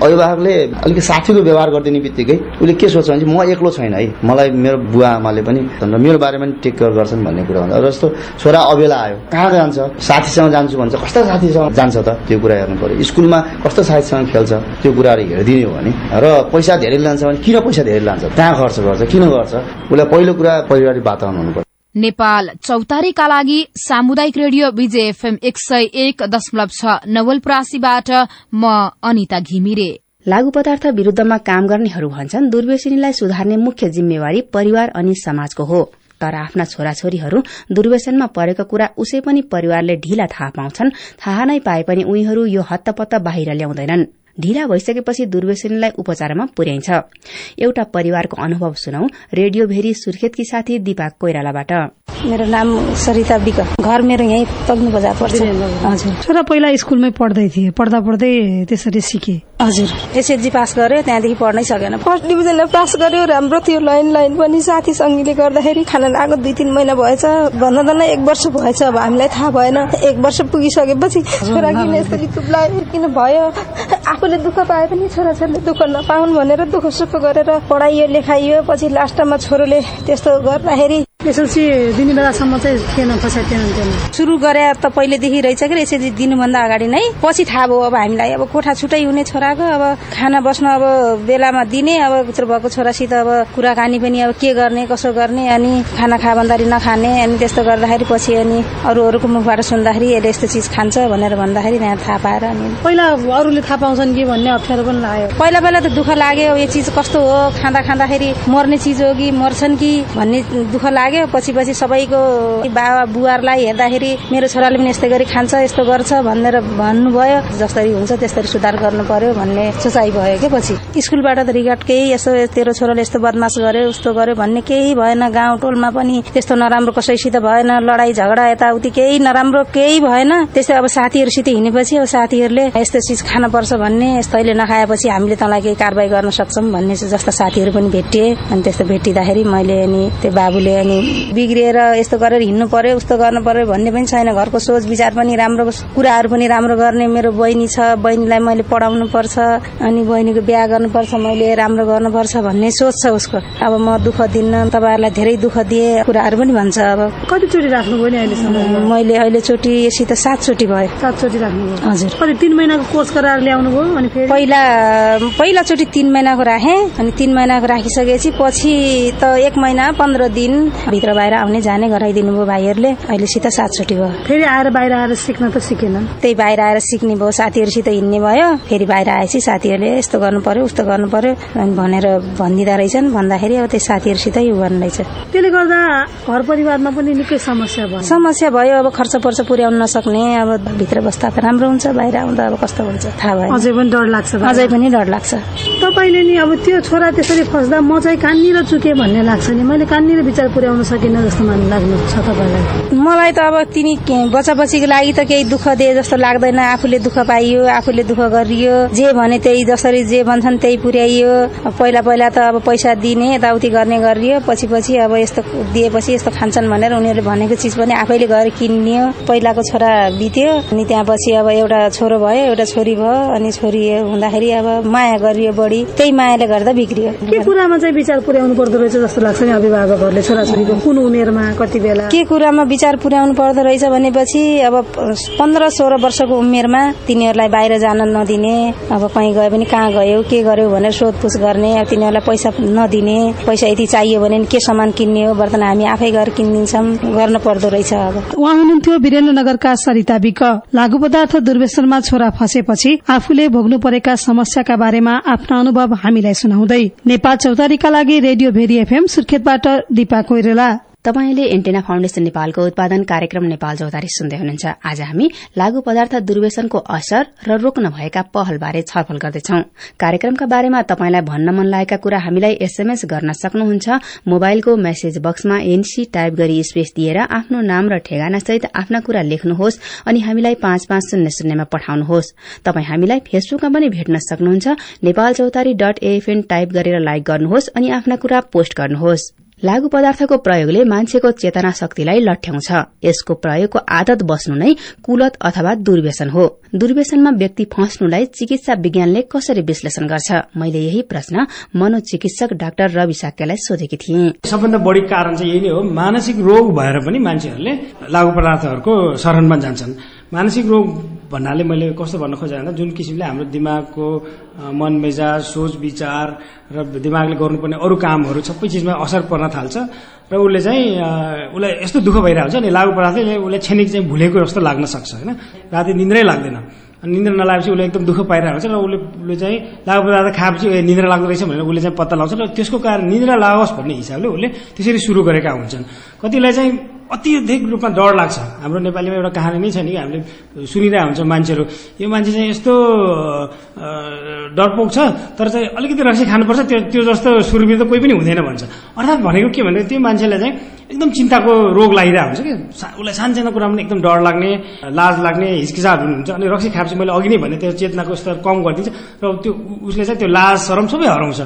अभिभावकले अलिकति साथीको व्यवहार गरिदिने बित्तिकै उसले के सोच्छ भने म एक्लो छैन है। मलाई मेरो बुवा आमाले पनि मेरो बारेमा पनि टेक केयर गर्छन् भन्ने कुरा हुन्छ। जस्तो छोरा अबेला आयो कहाँ जान्छ साथीसँग जान्छु भन्छ। कस्तो साथीसँग जान्छ त? त्यो कुरा हेर्नु पर्यो स्कुलमा कस्तो साथीसँग खेल्छ? त्यो कुराहरू हेरिदिने हो भने। र पैसा धेरै लान्छ भने किन पैसा धेरै लान्छ? कहाँ खर्च गर्छ? किन गर्छ? उसलाई पहिलो कुरा पारिवारिक वातावरण हुनुपर्छ। नेपाल चौतारीका लागि सामुदायिक रेडियो विजय एफएम एक सय एक दशमलव छ नवलपरासीबाट म अनिता घिमिरे। लागू पदार्थ विरूद्धमा काम गर्नेहरू भन्छन् दुर्व्यसनीलाई सुधार्ने मुख्य जिम्मेवारी परिवार अनि समाजको हो। तर आफ्ना छोराछोरीहरू दुर्व्यसनमा परेको कुरा उसै पनि परिवारले ढिला थाहा पाउँछन् थाहा नै पाए पनि उनीहरू यो हत्तपत्त बाहिर ल्याउँदैनन्। ढिला भइसकेपछि दुर्व्यसनीलाई उपचारमा पुर्याइन्छ। एउटा परिवारको अनुभव सुनौ रेडियो भेरी सुर्खेतकी साथी दिपा कोइरालाबाट। मेरो नाम सरिता विक घर मेरो यहीँ तग्नु बजार पर्छ। हजुर। छोरा पहिला स्कुलमै पढ्दै थिए। पढ्दा पढ्दै त्यसरी सिके। हजुर। एसएचजी पास गर्यो त्यहाँदेखि पढ्नै सकेन। फर्स्ट डिभिजनले पास गर्यो राम्रो थियो लाइन लाइन पनि। साथी सङ्गीले गर्दाखेरि खाना लागेको दुई तिन महिना भएछ। भन्दा भन्दा एक वर्ष भएछ। अब हामीलाई थाहा भएन। एक वर्ष पुगिसकेपछि छोरा किन यसरी किन भयो। आफूले दुःख पाए पनि छोराछोरीले दुःख नपाउन् भनेर दुःख सुख गरेर पढाइयो लेखाइयो पछि लास्टमा छोरोले त्यस्तो गर्दाखेरि एसएलसी दिने बेलासम्म चाहिँ थिएन पछाडि थिएन सुरु गरे त पहिलेदेखि रहेछ कि एसएलसी दिनुभन्दा अगाडि नै। पछि थाहा भयो अब हामीलाई अब कोठा छुट्टै हुने छोराको अब खाना बस्न अब बेलामा दिने अब भएको छोरासित अब कुराकानी पनि अब के गर्ने कसो गर्ने अनि खाना खा भन्दाखेरि नखाने अनि त्यस्तो गर्दाखेरि पछि अनि अरू अरूको मुखबाट सुन्दाखेरि यसले यस्तो चिज खान्छ भनेर भन्दाखेरि यहाँ थाहा पाएर अनि पहिला अरूले थाहा पाउँछन् कि भन्ने अप्ठ्यारो पनि लाग्यो। पहिला पहिला त दुःख लाग्यो यो चिज कस्तो हो खाँदा खाँदाखेरि मर्ने चिज हो कि मर्छन् कि भन्ने दुःख लाग्यो। लाग्यो। पछि पछि सबैको बाबा बुवाहरूलाई हेर्दाखेरि मेरो छोराले पनि यस्तै गरी खान्छ यस्तो गर्छ भनेर भन्नुभयो। जसरी हुन्छ त्यस्तरी सुधार गर्नु पर्यो भन्ने सोचाइ भयो क्या पछि? स्कुलबाट त रिगार्ड केही यस्तो तेरो छोराले यस्तो बदमास गर्यो उस्तो गर्यो भन्ने केही भएन। गाउँ टोलमा पनि त्यस्तो नराम्रो कसैसित भएन। लडाई झगडा यताउति केही नराम्रो केही भएन। त्यस्तै अब साथीहरूसित हिँडेपछि अब साथीहरूले यस्तो चिज खान पर्छ भन्ने यस्तोले नखाएपछि हामीले तँलाई केही कारवाही गर्न सक्छौँ भन्ने जस्ता साथीहरू पनि भेटिए। अनि त्यस्तो भेटिँदाखेरि मैले अनि त्यो बाबुले अनि बिग्रिएर यस्तो गरेर हिँड्नु पर्यो उस्तो गर्नु पर्यो भन्ने पनि छैन। घरको सोच विचार पनि राम्रो कुराहरू पनि राम्रो गर्ने मेरो बहिनी छ। बहिनीलाई मैले पढाउनु पर्छ अनि बहिनीको बिहा गर्नुपर्छ मैले राम्रो गर्नुपर्छ भन्ने सोच छ उसको। अब म दुःख दिन्न तपाईँहरूलाई धेरै दुःख दिए कुराहरू पनि भन्छ अब। कतिचोटि राख्नुभयो नि अहिलेसम्म? मैले अहिले चोटि यसित सातचोटि भयो। सातचोटि राख्नुभयो। हजुर। कति तिन महिनाको कोर्स गराएर ल्याउनु भयो अनि पहिला पहिलाचोटि तिन महिनाको राखेँ अनि तिन महिनाको राखिसकेपछि पछि त एक महिना पन्ध्र दिन भित्र बाहिर आउने जाने गराइदिनु भयो भाइहरूले। अहिलेसित सातचोटि भयो। फेरि आएर बाहिर आएर सिक्न त सिकेन त्यही बाहिर आएर सिक्ने भयो साथीहरूसित हिँड्ने भयो। फेरि बाहिर आएपछि साथीहरूले यस्तो गर्नु पर्यो उस्तो गर्नु पर्यो भनेर भनिदिँदा रहेछन्। भन्दाखेरि अब त्यो साथीहरूसित यो गर्नु रहेछ। त्यसले गर्दा घर परिवारमा पनि निकै समस्या भयो। समस्या भयो अब खर्च पर्च पुर्याउन नसक्ने अब भित्र बस्दा त राम्रो हुन्छ बाहिर आउँदा अब कस्तो हुन्छ थाहा भयो अझै पनि डर लाग्छ अझै पनि डर लाग्छ। तपाईँले नि अब त्यो छोरा त्यसरी फस्दा म चाहिँ काननिर चुके भन्ने लाग्छ नि। मैले काननिर विचार पुर्याउन सकिनँ जस्तो मन लाग्नु छ तपाईँलाई। मलाई त अब तिनी बच्चा बच्चीको लागि त केही दुःख दिए जस्तो लाग्दैन। आफूले दुःख पाइयो आफूले दुःख गरियो। जे भने त्यही जसरी जे भन्छन् त्यही पुर्याइयो। पहिला पहिला त अब पैसा दिने यताउति गर्ने गरियो। पछि पछि अब यस्तो दिएपछि यस्तो खान्छन् भनेर उनीहरूले भनेको चिज पनि आफैले गएर किनियो। पहिलाको छोरा बित्यो अनि त्यहाँपछि अब एउटा छोरो भयो एउटा छोरी भयो अनि छोरी हुँदाखेरि अब माया गरियो बढी। त्यही मायाले गर्दा बिग्रियो। के कुरामा चाहिँ विचार पुर्याउनु पर्दो रहेछ जस्तो लाग्छ नि अभिभावकहरूले छोराछोरीको कुन उमेरमा कति बेला? के कुरामा विचार पुर्याउनु पर्दो रहेछ भनेपछि अब पन्ध्र सोह्र वर्षको उमेरमा तिनीहरूलाई बाहिर जान नदिने अब कहीँ गयो भने कहाँ गयो के गर्यो भनेर सोधपुछ गर्ने अब तिनीहरूलाई पैसा नदिने पैसा यति चाहियो भने के सामान किन्ने हो? बर्तन हामी आफै गएर किनिदिन्छौँ। गर्न पर्दो रहेछ अब। उहाँ हुनुहुन्थ्यो वीरेन्द्रनगरका सरिता विक। लागु पदार्थ दुर्व्यसनमा छोरा फँसेपछि आफूले भोग्नु परेका समस्याका बारेमा आफ्नो अनुभव हामीलाई सुनाउँदै। नेपाल चौतारीका लागि रेडियो भेरी एफएम सुर्खेतबाट दिपा कोइरेला तपाईँले एन्टेना फाउन्डेशन नेपालको उत्पादन कार्यक्रम नेपाल चौतारी सुन्दै हुनुहुन्छ। आज हामी लागू पदार्थ दुर्व्यसनको असर र रोक्न भएका पहलबारे छलफल गर्दैछौ। कार्यक्रमका बारेमा तपाईँलाई भन्न मन लागेका कुरा हामीलाई एसएमएस गर्न सक्नुहुन्छ। मोबाइलको मेसेज बक्समा एनसी टाइप गरी स्पेस दिएर आफ्नो नाम र ठेगाना सहित आफ्ना कुरा लेख्नुहोस् अनि हामीलाई पाँच पाँच शून्य शून्यमा पठाउनुहोस्। तपाई हामीलाई फेसबुकमा पनि भेट्न सक्नुहुन्छ। Nepal Chautari dot AFN type गरेर लाइक गर्नुहोस् अनि आफ्ना कुरा पोस्ट गर्नुहोस्। लागू पदार्थको प्रयोगले मान्छेको चेतना शक्तिलाई लट्ठ्याउँछ यसको प्रयोगको आदत बस्नु नै कुलत अथवा दुर्व्यसन हो। दुर्व्यसनमा व्यक्ति फस्नुलाई चिकित्सा विज्ञानले कसरी विश्लेषण गर्छ? मैले यही प्रश्न मनोचिकित्सक डाक्टर रवि साक्यलाई सोधेकी थिएँ। सबभन्दा बढ़ी कारण चाहिँ यही नै हो मानसिक रोग भएर पनि मान्छेहरूले लागू पदार्थहरूको शरणमा जान्छन्। मानसिक रोग भन्नाले मैले कस्तो भन्न खोजेँ भन्दा जुन किसिमले हाम्रो दिमागको मन मेजाज सोच विचार र दिमागले गर्नुपर्ने अरू कामहरू सबै चिजमा असर पर्न थाल्छ र उसले चाहिँ उसलाई यस्तो दुःख भइरहेको हुन्छ नि लागु पदार्थले उसलाई छेनिक चाहिँ भुलेको जस्तो लाग्न सक्छ होइन? राति निन्द्रै लाग्दैन। अनि निन्द्रा नलागेपछि उसले एकदम दुःख पाइरहेको हुन्छ र उसले उसले चाहिँ लागु पदार्थ खाएपछि निन्द्रा लाग्दो रहेछ भनेर उसले चाहिँ पत्ता लगाउँछ र त्यसको कारण निन्द्रा लागोस् भन्ने हिसाबले उसले त्यसरी सुरु गरेका हुन्छन्। कतिलाई चाहिँ अत्यधिक रूपमा डर लाग्छ। हाम्रो नेपालीमा एउटा कहानी नै छ नि हामीले सुनिरहेको हुन्छ मान्छेहरू। यो मान्छे चाहिँ यस्तो डरपोक छ तर चाहिँ अलिकति रक्सी खानुपर्छ त्यो त्यो जस्तो सुरवीर त कोही पनि हुँदैन भन्छ। अर्थात् भनेको के भने त्यो मान्छेलाई चाहिँ एकदम चिन्ताको रोग लागिरहेको हुन्छ कि? उसलाई सानसानो कुरामा पनि एकदम डर लाग्ने लाज लाग्ने हिचकिचाट हुनुहुन्छ। अनि रक्सी खाएपछि मैले अघि नै भने त्यो चेतनाको स्तर कम गरिदिन्छ। र त्यो उसले चाहिँ त्यो लाज शरम सबै हराउँछ।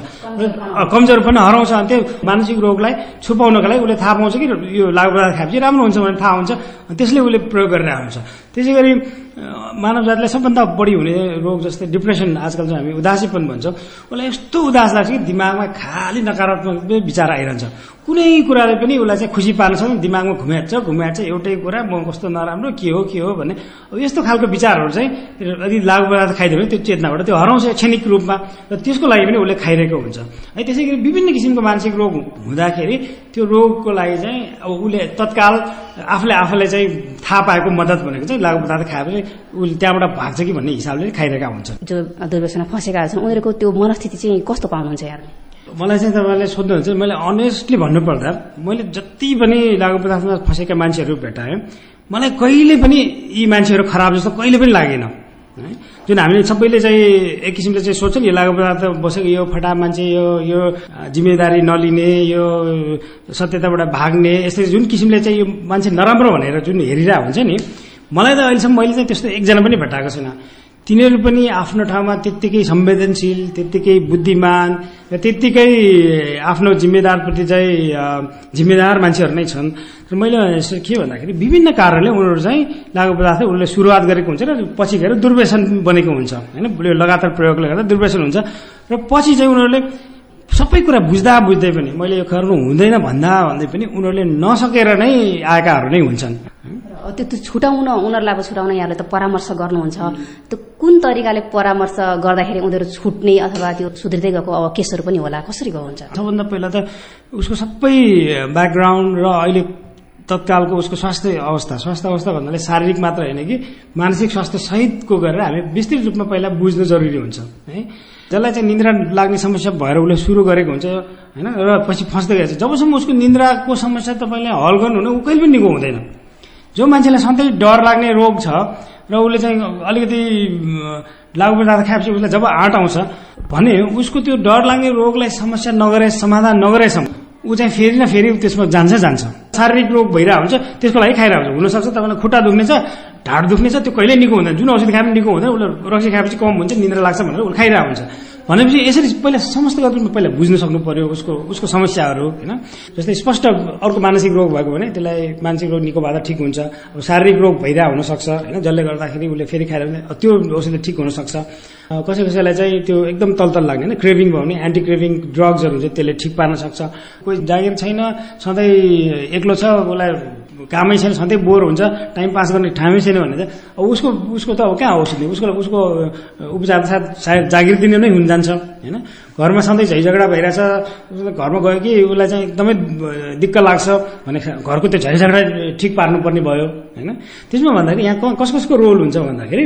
कमजोर पनि हराउँछ। अनि त्यो मानसिक रोगलाई छुपाउनको लागि उसले थाहा पाउँछ कि यो लागु खाएपछि राम्रो हुन्छ भने थाहा हुन्छ। त्यसले उसले प्रयोग गरिरहेको हुन्छ। त्यसै गरी मानव जातिलाई सबभन्दा बढी हुने रोग जस्तै डिप्रेसन आजकल चाहिँ हामी उदासीपन भन्छौँ। उसलाई यस्तो उदास लाग्छ कि दिमागमा खालि नकारात्मक विचार आइरहन्छ। कुनै कुराले पनि उसलाई चाहिँ खुसी पार्न सक्छ दिमागमा घुमाइहाल्छ घुमाइहाल्छ एउटै कुरा म कस्तो नराम्रो के हो के हो भन्ने। अब यस्तो खालको विचारहरू चाहिँ यदि लागु पदार्थ खाइदियो भने त्यो चेतनाबाट त्यो हराउँछ क्षणिक रूपमा र त्यसको लागि पनि उसले खाइरहेको हुन्छ। है त्यसै गरी विभिन्न किसिमको मानसिक रोग हुँदाखेरि त्यो रोगको लागि चाहिँ अब उसले तत्काल आफूले आफूलाई चाहिँ थाहा पाएको मद्दत भनेको चाहिँ लागु पदार्थ खाएपछि उसले त्यहाँबाट भाग्छ कि भन्ने हिसाबले खाइरहेका हुन्छ जो दुर्व्यसनमा फँसेका छन् उनीहरूको त्यो मनस्थिति चाहिँ कस्तो पाउनुहुन्छ यहाँले मलाई चाहिँ तपाईँले सोध्नुहुन्छ मैले अनेस्टली भन्नुपर्दा मैले जति पनि लागु पदार्थमा फँसेका मान्छेहरू भेटाएँ मलाई कहिले पनि यी मान्छेहरू खराब जस्तो कहिले पनि लागेन है? जुन हामीले सबैले चाहिँ एक किसिमले चाहिँ सोध्छ नि यो लागु पदार्थ बसेको यो फटा मान्छे यो यो जिम्मेदारी नलिने यो सत्यताबाट भाग्ने यस्तै जुन किसिमले चाहिँ यो मान्छे नराम्रो भनेर जुन हेरिरहेको हुन्छ नि मलाई त अहिलेसम्म मैले चाहिँ त्यस्तो एकजना पनि भेटाएको छैन। तिनीहरू पनि आफ्नो ठाउँमा त्यत्तिकै संवेदनशील त्यत्तिकै बुद्धिमान र त्यत्तिकै आफ्नो जिम्मेदारप्रति चाहिँ जिम्मेदार मान्छेहरू नै छन्। र मैले के भन्दाखेरि विभिन्न कारणले उनीहरू चाहिँ लागु पदार्थ उनीहरूले सुरुवात गरेको हुन्छ र पछि गएर दुर्व्यसन बनेको हुन्छ। होइन लगातार प्रयोगले गर्दा दुर्व्यसन हुन्छ। र पछि चाहिँ उनीहरूले सबै कुरा बुझ्दा बुझ्दै पनि मैले यो गर्नु हुँदैन भन्दा भन्दै पनि उनीहरूले नसकेर नै आएकाहरू नै हुन्छन्। त्यो त्यो छुटाउन उनीहरूलाई अब छुटाउन यहाँले त परामर्श गर्नुहुन्छ। त्यो कुन तरिकाले परामर्श गर्दाखेरि उनीहरू छुट्ने अथवा त्यो सुध्रिँदै गएको अब केसहरू पनि होला? कसरी गर्नुहुन्छ? सबभन्दा पहिला त उसको सबै ब्याकग्राउन्ड र अहिले तत्कालको उसको स्वास्थ्य अवस्था स्वास्थ्य अवस्था भन्नाले शारीरिक मात्र होइन कि मानसिक स्वास्थ्य सहितको गरेर हामी विस्तृत रूपमा पहिला बुझ्नु जरुरी हुन्छ है? जसलाई चाहिँ निन्द्रा लाग्ने समस्या भएर उसले सुरु गरेको हुन्छ होइन? र पछि फस्दै गएछ। जबसम्म उसको निन्द्राको समस्या तपाईँले हल गर्नुहुने ऊ कहिले पनि निको हुँदैन। जो मान्छेलाई सधैँ डर लाग्ने रोग छ र उसले चाहिँ अलिकति लागु पदार्थ खाएपछि उसलाई जब आँट आउँछ भने उसको त्यो डर लाग्ने रोगलाई समस्या नगरे समाधान नगरेसम्म ऊ चाहिँ फेरि न फेरि त्यसमा जान्छ जान्छ। शारीरिक रोग भइरहेको हुन्छ त्यसको लागि खाइरहेको हुन्छ। हुनसक्छ तपाईँलाई खुट्टा दुख्ने छ ढाड दुख्ने छ त्यो कहिल्यै निको हुँदैन। जुन औषधि खाए पनि निको हुँदैन उसले रक्सी खाएपछि कम हुन्छ निन्द्रा लाग्छ भनेर उसले खाइरहेको हुन्छ। भनेपछि यसरी पहिला समस्त रूपमा पहिला बुझ्नु सक्नु पर्यो उसको उसको समस्याहरू होइन? जस्तै स्पष्ट अर्को मानसिक रोग भएको भने त्यसलाई मानसिक रोग निको भएर ठिक हुन्छ अब शारीरिक रोग भइरहेको हुनसक्छ होइन? जसले गर्दाखेरि उसले फेरि खाएर त्यो औषधि ठिक हुनसक्छ। कसै कसैलाई चाहिँ त्यो एकदम तलतल लाग्ने होइन? क्रेभिङ भयो भने एन्टी क्रेभिङ ड्रग्सहरू हुन्छ त्यसले ठिक पार्न सक्छ। कोही जागिर छैन सधैँ एक्लो छ उसलाई कामै छैन सधैँ बोर हुन्छ टाइम पास गर्ने ठाउँै छैन भने चाहिँ अब उसको उसको त अब कहाँ औषधि? उसको उसको उपचार त सायद जागिर दिने नै हुन जान्छ होइन? घरमा सधैँ झै झगडा भइरहेछ। घरमा गयो कि उसलाई चाहिँ एकदमै दिक्क लाग्छ भने घरको त्यो झै झगडा ठिक पार्नुपर्ने भयो होइन? त्यसमा भन्दाखेरि यहाँ कस कसको रोल हुन्छ भन्दाखेरि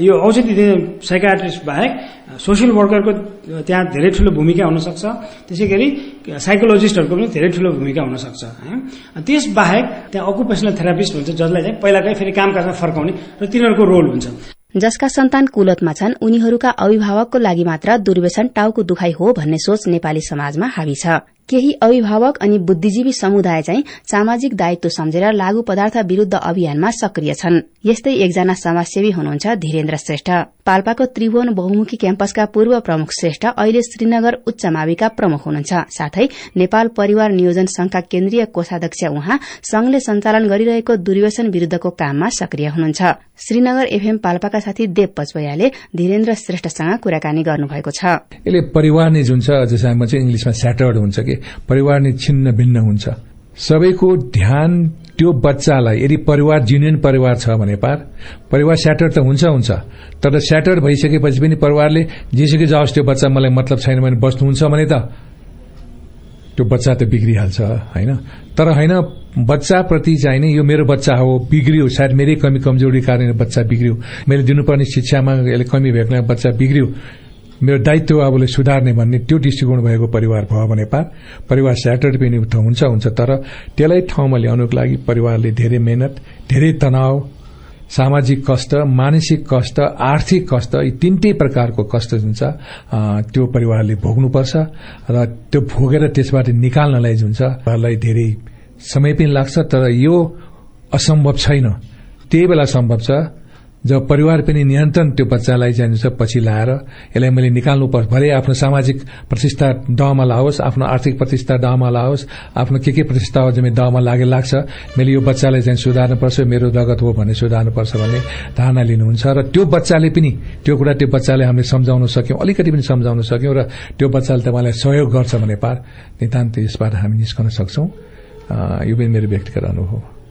यो औषधि दिने साइकाट्रिस्ट बाहेक सोसियल वर्करको त्यहाँ धेरै ठुलो भूमिका हुनसक्छ। त्यसै गरी साइकोलोजिस्टहरूको पनि धेरै ठुलो भूमिका हुनसक्छ होइन? त्यस बाहेक त्यहाँ अकुपेसनल थेरापिस्ट हुन्छ जसलाई चाहिँ पहिलाकै फेरि काम काजमा फर्काउने र तिनीहरूको रोल हुन्छ। जसका सन्तान कुलतमा छन् उनीहरूका अभिभावकको लागि मात्र दुर्व्यसन टाउको दुखाइ हो भन्ने सोच नेपाली समाजमा हावी छ। केही अभिभावक अनि बुद्धिजीवी समुदाय चाहिँ सामाजिक दायित्व सम्झेर लागू पदार्थ विरूद्ध अभियानमा सक्रिय छन्। यस्तै एकजना समाजसेवी हुनुहुन्छ धीरेन्द्र श्रेष्ठ। पाल्पाको त्रिभुवन बहुमुखी क्याम्पसका पूर्व प्रमुख श्रेष्ठ अहिले श्रीनगर उच्च माविका प्रमुख हुनुहुन्छ। साथै नेपाल परिवार नियोजन संघका केन्द्रीय कोषाध्यक्ष उहाँ संघले सञ्चालन गरिरहेको दुर्व्यसन विरूद्धको काममा सक्रिय हुनुहुन्छ। श्रीनगर एफएम पाल्पाका साथी देव पचवैयाले धीरेन्द्र श्रेष्ठसँग कुराकानी गर्नुभएको छ। यसले परिवार नै जुन छ जसमा चाहिँ इङ्ग्लिसमा स्याटर्ड हुन्छ कि? परिवार नै छिन्न भिन्न हुन्छ। सबैको ध्यान त्यो बच्चालाई यदि परिवार जिन्युन परिवार छ भने पार। परिवार स्याटर त हुन्छ हुन्छ तर स्याटर भइसकेपछि पनि परिवारले जेसुकै जाओस् त्यो बच्चा मलाई मतलब छैन भने बस्नुहुन्छ भने त त्यो बच्चा त बिग्रिहाल्छ होइन? तर होइन बच्चाप्रति चाहिँ नि यो मेरो बच्चा हो बिग्रियो सायद मेरै कमी कमजोरी कारणले बच्चा बिग्रियो। मैले दिनुपर्ने शिक्षामा यसले कमी भएको बच्चा बिग्रियो। मेरो दायित्व अबले सुधार्ने भन्ने त्यो दृष्टिकोण भएको परिवार भयो भने पा परिवार स्याटर्ड पनि हुन्छ हुन्छ तर त्यसलाई ठाउँमा ल्याउनको लागि परिवारले धेरै मेहनत धेरै तनाव सामाजिक कष्ट मानसिक कष्ट आर्थिक कष्ट यी तीनटै प्रकारको कष्ट जुन छ त्यो परिवारले भोग्नुपर्छ र त्यो भोगेर त्यसबाट निकाल्नलाई जुन छ उहाँलाई धेरै समय पनि लाग्छ तर यो असम्भव छैन। त्यही बेला सम्भव छ जब परिवार पनि नियन्त्रण त्यो बच्चालाई चाहिँ पछि लाएर यसलाई मैले निकाल्नु पर्छ भरे आफ्नो सामाजिक प्रतिष्ठा दहमा लाओस् आफ्नो आर्थिक प्रतिष्ठा दहमा लाओस् आफ्नो के के प्रतिष्ठा हो जमी दहमा लागे लाग्छ मैले यो बच्चालाई चाहिँ सुधार्नुपर्छ मेरो रगत हो भन्ने सुधार्नुपर्छ भन्ने धारणा लिनुहुन्छ। र त्यो बच्चाले पनि त्यो कुरा त्यो बच्चाले हामीले सम्झाउन सक्यौं अलिकति पनि सम्झाउन सक्यौं र त्यो बच्चाले तपाईँलाई सहयोग गर्छ भने पार। नितान्त यसबाट हामी निस्कन सक्छौं। यो पनि मेरो व्यक्तिगत अनुभव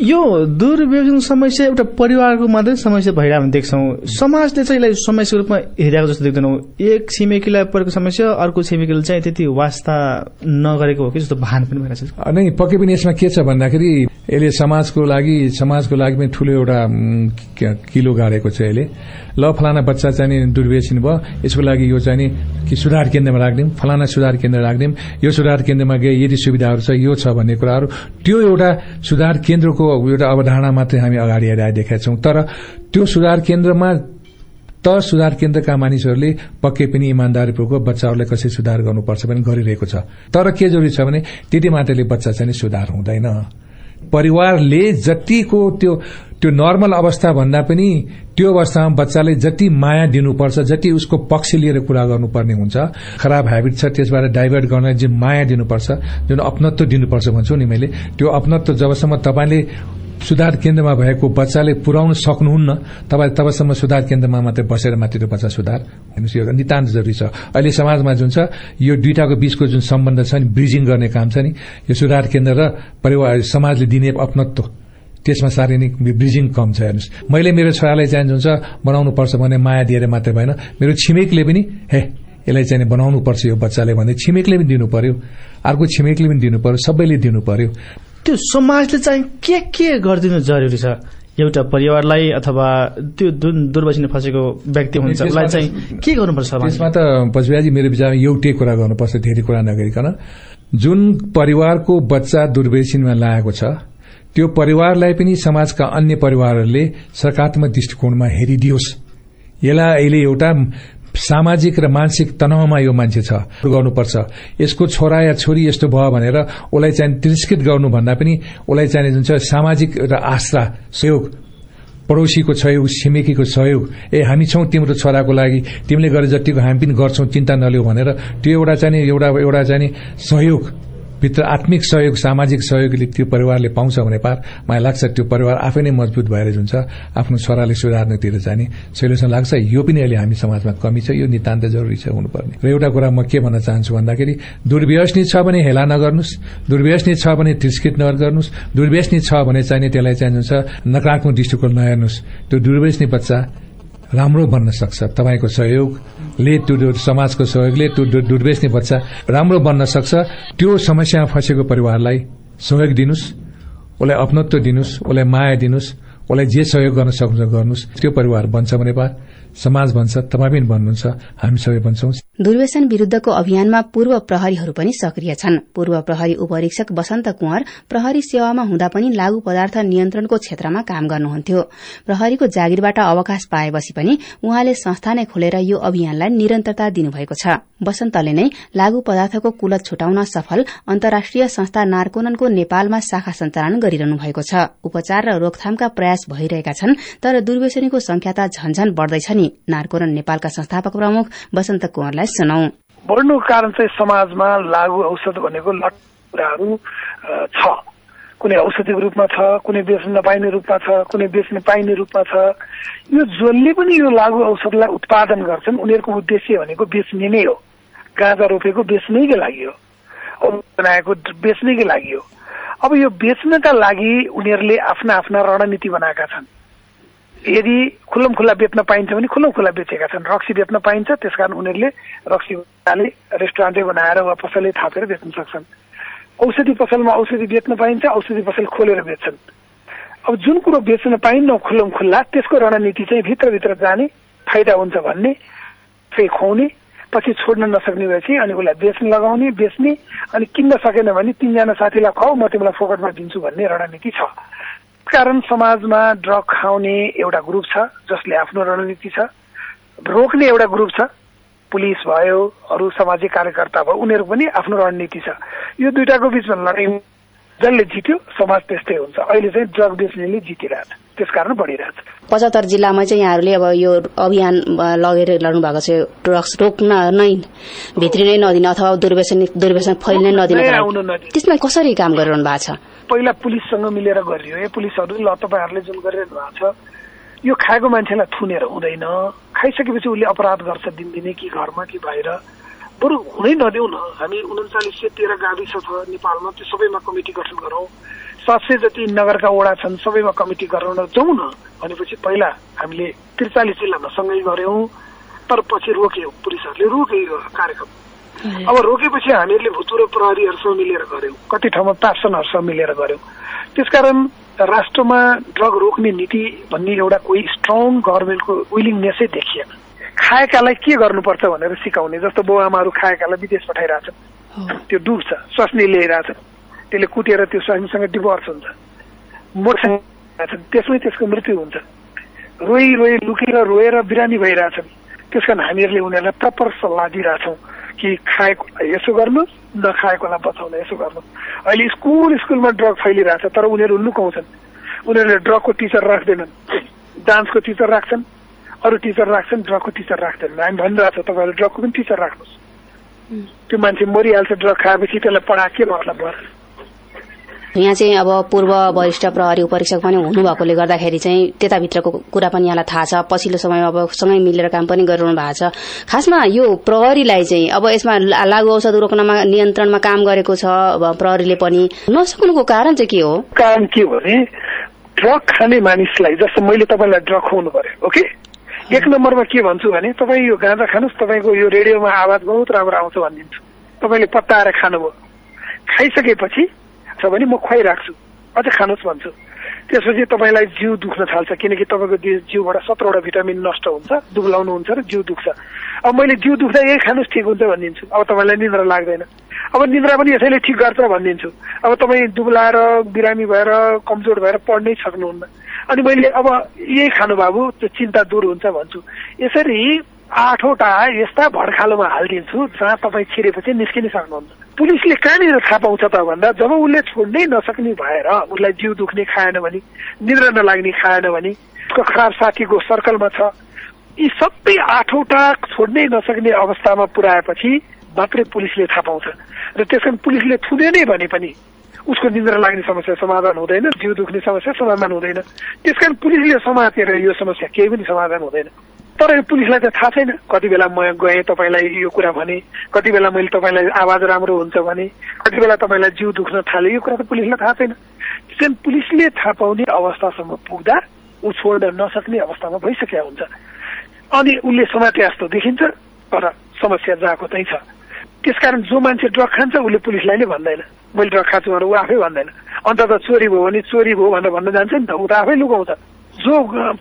यो दुर्व्यसन समस्या एउटा परिवारको मात्रै समस्या भइरहेको देख्छौँ। समाजले चाहिँ यसलाई समस्याको रूपमा हेरेको जस्तो देख्दैनौँ। एक छिमेकीलाई परेको समस्या अर्को छिमेकीले चाहिँ त्यति वास्ता नगरेको हो कि जस्तो भान पनि भइरहेको छ। नै पक्कै पनि यसमा के छ भन्दाखेरि यसले समाजको लागि समाजको लागि पनि ठूलो एउटा किलो गाडेको छ यसले। ल फलाना बच्चा चाहिँ दुर्व्यसन भयो। यसको लागि यो चाहिँ कि सुधार केन्द्रमा राखिदिउँ। फलाना सुधार केन्द्र राखिदिउँ। यो सुधार केन्द्रमा गए यदि सुविधाहरू छ यो छ भन्ने कुराहरू त्यो एउटा सुधार केन्द्रको एउटा अवधारणा मात्रै हामी अगाडि आइरहेका छौं। तर त्यो सुधार केन्द्रमा त सुधार केन्द्रका मानिसहरूले पक्कै पनि इमान्दारीपूर्वक बच्चाहरूलाई कसरी सुधार गर्नुपर्छ पनि गरिरहेको छ। तर के जरुरी छ भने त्यति मात्रले बच्चा चाहिँ सुधार हुँदैन। परिवारले जतिको त्यो त्यो नर्मल अवस्था भन्दा पनि त्यो अवस्थामा बच्चाले जति माया दिनुपर्छ जति उसको पक्ष लिएर कुरा गर्नुपर्ने हुन्छ खराब हेबिट छ त्यसबाट डाइभर्ट गर्न जुन माया दिनुपर्छ जुन अपनत्व दिनुपर्छ भन्छु नि मैले त्यो अपनत्व जबसम्म तपाईँले सुधार केन्द्रमा भएको बच्चाले पुर्याउन सक्नुहुन्न। तपाईँ तबसम्म सुधार केन्द्रमा मात्रै बसेर मात्रै त्यो बच्चा सुधार हेर्नुहोस् यो नितान्त जरुरी छ। अहिले समाजमा जुन छ यो दुईटाको बीचको जुन सम्बन्ध छ नि ब्रिजिङ गर्ने काम छ नि यो सुधार केन्द्र र परिवार समाजले दिने अपनत्व त्यसमा साह्रै नै ब्रिजिङ कम छ। हेर्नुहोस्। मैले मेरो छोरालाई चाहिँ जुन छ बनाउनु पर्छ भने माया दिएर मात्रै भएन। मेरो छिमेकले पनि हे यसलाई चाहिँ बनाउनु पर्छ यो बच्चाले भने छिमेकले पनि दिनु पर्यो। अर्को छिमेकले पनि दिनु पर्यो सबैले दिनु पर्यो। त्यो समाजले चाहिँ के के गरिदिनु जरुरी छ? एउटा परिवारलाई अथवा त्यो जुन दुर्वसिन फसेको व्यक्ति हुन्छ उसलाई चाहिँ के गर्नुपर्छ त्यसमा त पशुराजी मेरो विचारमा एउटै कुरा गर्नुपर्छ धेरै कुरा नगरिकन। जुन परिवारको बच्चा दुर्व्यसनमा लागेको छ त्यो परिवारलाई पनि समाजका अन्य परिवारहरूले सकारात्मक दृष्टिकोणमा हेरिदियोस्। यसलाई अहिले एउटा सामाजिक र मानसिक तनावमा यो मान्छे छ गर्नुपर्छ। यसको छोरा या छोरी यस्तो भयो भनेर उसलाई चाहिँ तिरस्कृत गर्नुभन्दा पनि उसलाई चाहिने जुन छ सामाजिक र आस्था सहयोग पड़ोसीको सहयोग छिमेकीको सहयोग ए हामी छौं तिम्रो छोराको लागि तिमीले गरे जतिको हामी पनि गर्छौं चिन्ता नलियो भनेर त्यो एउटा चाहिँ एउटा एउटा चाहिँ सहयोग भित्र आत्मिक सहयोग सामाजिक सहयोगले त्यो परिवारले पाउँछ भने पार। मलाई लाग्छ त्यो परिवार आफै नै मजबुत भएर जुन्छ। आफ्नो छोराले सुधार्नतिर जाने। सोल्युसन लाग्छ यो पनि अहिले हामी समाजमा कमी छ। यो नितान्त जरुरी छ हुनुपर्ने। र एउटा कुरा म के भन्न चाहन्छु भन्दाखेरि दुर्व्यसनी छ भने हेला नगर्नुहोस्। दुर्व्यसनी छ भने तिरस्कृत नगर्नुहोस्। दुर्व्यसनी छ भने चाहिने त्यसलाई चाहिँ जुन छ नकारात्मक दृष्टिकोण नहेर्नुहोस्। त्यो दुर्व्यसनी बच्चा राम्रो बन्न सक्छ। तपाईँको सहयोगले त्यो समाजको सहयोगले त्यो दुर्वेशनी बच्चा राम्रो बन्न सक्छ। त्यो समस्यामा फँसेको परिवारलाई सहयोग दिनुहोस् उसलाई अपनत्व दिनुहोस् उसलाई माया दिनुहोस् उसलाई जे सहयोग गर्न सक्नुहुन्छ गर्नुहोस्। त्यो परिवार बन्छ भने समाज भन्छ तपाईँ भन्नुहुन्छ हामी सबै भन्छौं। दुर्व्यसन विरूद्धको अभियानमा पूर्व प्रहरीहरू पनि सक्रिय छन्। पूर्व प्रहरी उपरीक्षक वसन्त कुंवर प्रहरी सेवामा हुँदा पनि लागू पदार्थ नियन्त्रणको क्षेत्रमा काम गर्नुहुन्थ्यो। प्रहरीको जागिरबाट अवकाश पाएपछि पनि उहाँले संस्था नै खोलेर यो अभियानलाई निरन्तरता दिनुभएको छ। वसन्तले नै लागू पदार्थको कुलत छुटाउन सफल अन्तर्राष्ट्रिय संस्था नार्कोनको नेपालमा शाखा सञ्चालन गरिरहनु भएको छ। उपचार र रोकथामका प्रयास भइरहेका छन् तर दुर्व्यसनीको संख्या त झनझन बढ्दैछ नि नार्कोरन नेपालका संस्थापक प्रमुख वसन्त कुंवरलाई सुनौ। बढ्नुको कारण चाहिँ समाजमा लागू औषध भनेको कुराहरू छ। कुनै औषधिको रूपमा छ कुनै बेच्न नपाइने रूपमा छ कुनै बेच्न पाइने रूपमा छ। यो जसले पनि यो लागू औषधलाई उत्पादन गर्छन् उनीहरूको उद्देश्य भनेको बेच्ने नै हो। गाँजा रोपेको बेच्नैकै लागि हो। बनाएको बेच्नैकै लागि हो। अब यो बेच्नका लागि उनीहरूले आफ्ना आफ्ना रणनीति बनाएका छन्। यदि खुल्लम खुल्ला बेच्न पाइन्छ भने खुल्लम खुल्ला बेचेका छन्। रक्सी बेच्न पाइन्छ त्यसकारण उनीहरूले रक्सी रेस्टुरेन्टै बनाएर वा पसलले थापेर बेच्न सक्छन्। औषधि पसलमा औषधि बेच्न पाइन्छ औषधि पसल खोलेर बेच्छन्। अब जुन कुरो बेच्न पाइन्न खुल्लम खुल्ला त्यसको रणनीति चाहिँ भित्रभित्र जाने फाइदा हुन्छ भन्ने फेरि खुवाउने पछि छोड्न नसक्ने भएपछि अनि उसलाई बेच्न लगाउने बेच्ने अनि किन्न सकेन भने तिनजना साथीलाई खुवाऊ म तिमीलाई फोकटमा दिन्छु भन्ने रणनीति छ। कारण समाजमा ड्रग खाउने एउटा ग्रुप छ जसले आफ्नो रणनीति छ रोक्ने एउटा ग्रुप छ पुलिस भयो अरू सामाजिक कार्यकर्ता भयो उनीहरू पनि आफ्नो रणनीति छ। यो दुइटाको बिचमा लडाइँ जसले जित्यो समाज त्यस्तै हुन्छ। अहिले चाहिँ ड्रग बेच्नेले जितिरहेछ। त्यसकारण बढिरहेछ। पचहत्तर जिल्लामा चाहिँ यहाँहरूले अब यो अभियान लगेर लड्नु भएको छ। ड्रग्स रोक्न नै भित्री नै नदिने अथवा दुर्व्यसन दुर्व्यसन फैलिनै नदिने। त्यसमा कसरी काम गरिरहनु भएको छ? पहिला पुलिससँग मिलेर गरियो। ए पुलिसहरू ल तपाईँहरूले जुन गरिरहनु भएको छ यो खाएको मान्छेलाई थुनेर हुँदैन। खाइसकेपछि उसले अपराध गर्छ दिनदिनै कि घरमा कि बाहिर। बरु हुनै नदेऊ न। हामी उन्चालिस सय तेह्र गाविस छ नेपालमा त्यो सबैमा कमिटी गठन गरौँ। सात सय जति नगरका वडा छन् सबैमा कमिटी गराउन जाउँ न। भनेपछि पहिला हामीले त्रिचालिस जिल्लामा सँगै गऱ्यौँ तर पछि रोक्यो। पुलिसहरूले रोके यो कार्यक्रम। अब रोकेपछि हामीहरूले भूतपूर्व प्रहरीहरूसँग मिलेर गऱ्यौँ कति ठाउँमा प्राप्सनहरूसँग मिलेर गऱ्यौँ त्यसकारण राष्ट्रमा ड्रग रोक्ने नीति भन्ने एउटा कोही स्ट्रङ गभर्मेन्टको विलिङनेसै देखिएन खाएकालाई के गर्नुपर्छ भनेर सिकाउने जस्तो बाउ आमाहरू खाएकालाई विदेश पठाइरहेछन् त्यो डुब्छ स्वास्नी ल्याइरहेछन् त्यसले कुटेर त्यो स्वास्नीसँग डिभोर्स हुन्छ मोर्छ त्यसमै त्यसको मृत्यु हुन्छ रोइ रोइ लुकेर रोएर बिरामी भइरहेछन् त्यस कारण हामीहरूले उनीहरूलाई प्रपर सल्लाह दिइरहेछौँ कि खाएकोलाई यसो गर्नुहोस् नखाएकोलाई बचाउन यसो गर्नु। अहिले स्कुल स्कुलमा ड्रग फैलिरहेछ तर उनीहरू लुकाउँछन्। उनीहरूले ड्रगको टिचर राख्दैनन्। डान्सको टिचर राख्छन् अरू टिचर राख्छन् ड्रगको टिचर राख्दैनन्। हामी भनिरहेको छ तपाईँहरूले ड्रगको पनि टिचर राख्नुहोस्। त्यो मान्छे मरिहाल्छ ड्रग खाएपछि त्यसलाई पढा के मतलब भयो यहाँ चाहिँ अब पूर्व वरिष्ठ प्रहरी उपरीक्षक पनि हुनुभएकोले गर्दाखेरि चाहिँ त्यताभित्रको कुरा पनि यहाँलाई थाहा छ। पछिल्लो समयमा अब सँगै मिलेर काम पनि गरिरहनु भएको छ। खासमा यो प्रहरीलाई चाहिँ अब यसमा लागु औषध रोक्नमा नियन्त्रणमा काम गरेको छ प्रहरीले पनि। नसक्नुको कारण चाहिँ के हो? कारण के हो भने ड्रग खाने मानिसलाई जस्तो मैले तपाईँलाई ड्रग खुवाउनु पर्यो ओके? एक नम्बरमा के भन्छु भने तपाईँ यो गाँजा खानुहोस् तपाईँको यो रेडियोमा आवाज बहुत राम्रो आउँछ भनिदिन्छु। तपाईँले पत्ताएर खानुभयो। खाइसकेपछि छ भने म खुवाइराख्छु अझै खानुहोस् भन्छु। त्यसपछि तपाईँलाई जिउ दुख्न थाल्छ किनकि तपाईँको जिउबाट सत्रवटा भिटामिन नष्ट हुन्छ दुब्लाउनु हुन्छ र जिउ दुख्छ। अब मैले जिउ दुख्दा यही खानुहोस् ठिक हुन्छ भनिदिन्छु। अब तपाईँलाई निन्द्रा लाग्दैन। अब निन्द्रा पनि यसैले ठिक गर्छ भनिदिन्छु। अब तपाईँ दुब्लाएर बिरामी भएर कमजोर भएर पढ्नै सक्नुहुन्न। अनि मैले अब यही खानु बाबु त्यो चिन्ता दूर हुन्छ भन्छु। यसरी आठवटा यस्ता भड्खालोमा हालिदिन्छु जहाँ तपाईँ छिरेपछि निस्किनै सक्नुहुन्छ। पुलिसले कहाँनिर थाहा पाउँछ त भन्दा जब उसले छोड्नै नसक्ने भएर उसलाई जिउ दुख्ने खाएन भने निद्रा नलाग्ने खाएन भने उसको खराब साथीको सर्कलमा छ यी सबै आठवटा छोड्नै नसक्ने अवस्थामा पुर्याएपछि मात्रै पुलिसले थाहा पाउँछ। र त्यस कारण पुलिसले थुने नै भने पनि उसको निन्द्रा लाग्ने समस्या समाधान हुँदैन जिउ दुख्ने समस्या समाधान हुँदैन। त्यस कारण पुलिसले समातेर यो समस्या केही पनि समाधान हुँदैन। तर यो पुलिसलाई त थाहा छैन। कति बेला म गएँ तपाईँलाई यो कुरा भने कति बेला मैले तपाईँलाई आवाज राम्रो हुन्छ भने कति बेला तपाईँलाई जिउ दुख्न थाल्यो यो कुरा त पुलिसलाई थाहा छैन। त्यसकारण पुलिसले थाहा पाउने अवस्थासम्म पुग्दा ऊ छोड्न नसक्ने अवस्थामा भइसकेका हुन्छ। अनि उसले समाते जस्तो देखिन्छ तर समस्या जहाँको त्यही छ। त्यसकारण जो मान्छे ड्रग खान्छ उसले पुलिसलाई नै भन्दैन। मैले ड्रग खान्छु भनेर ऊ आफै भन्दैन। अन्त त चोरी भयो भने चोरी भयो भनेर भन्न जान्छ नि त ऊ त आफै लुकाउँछ। जो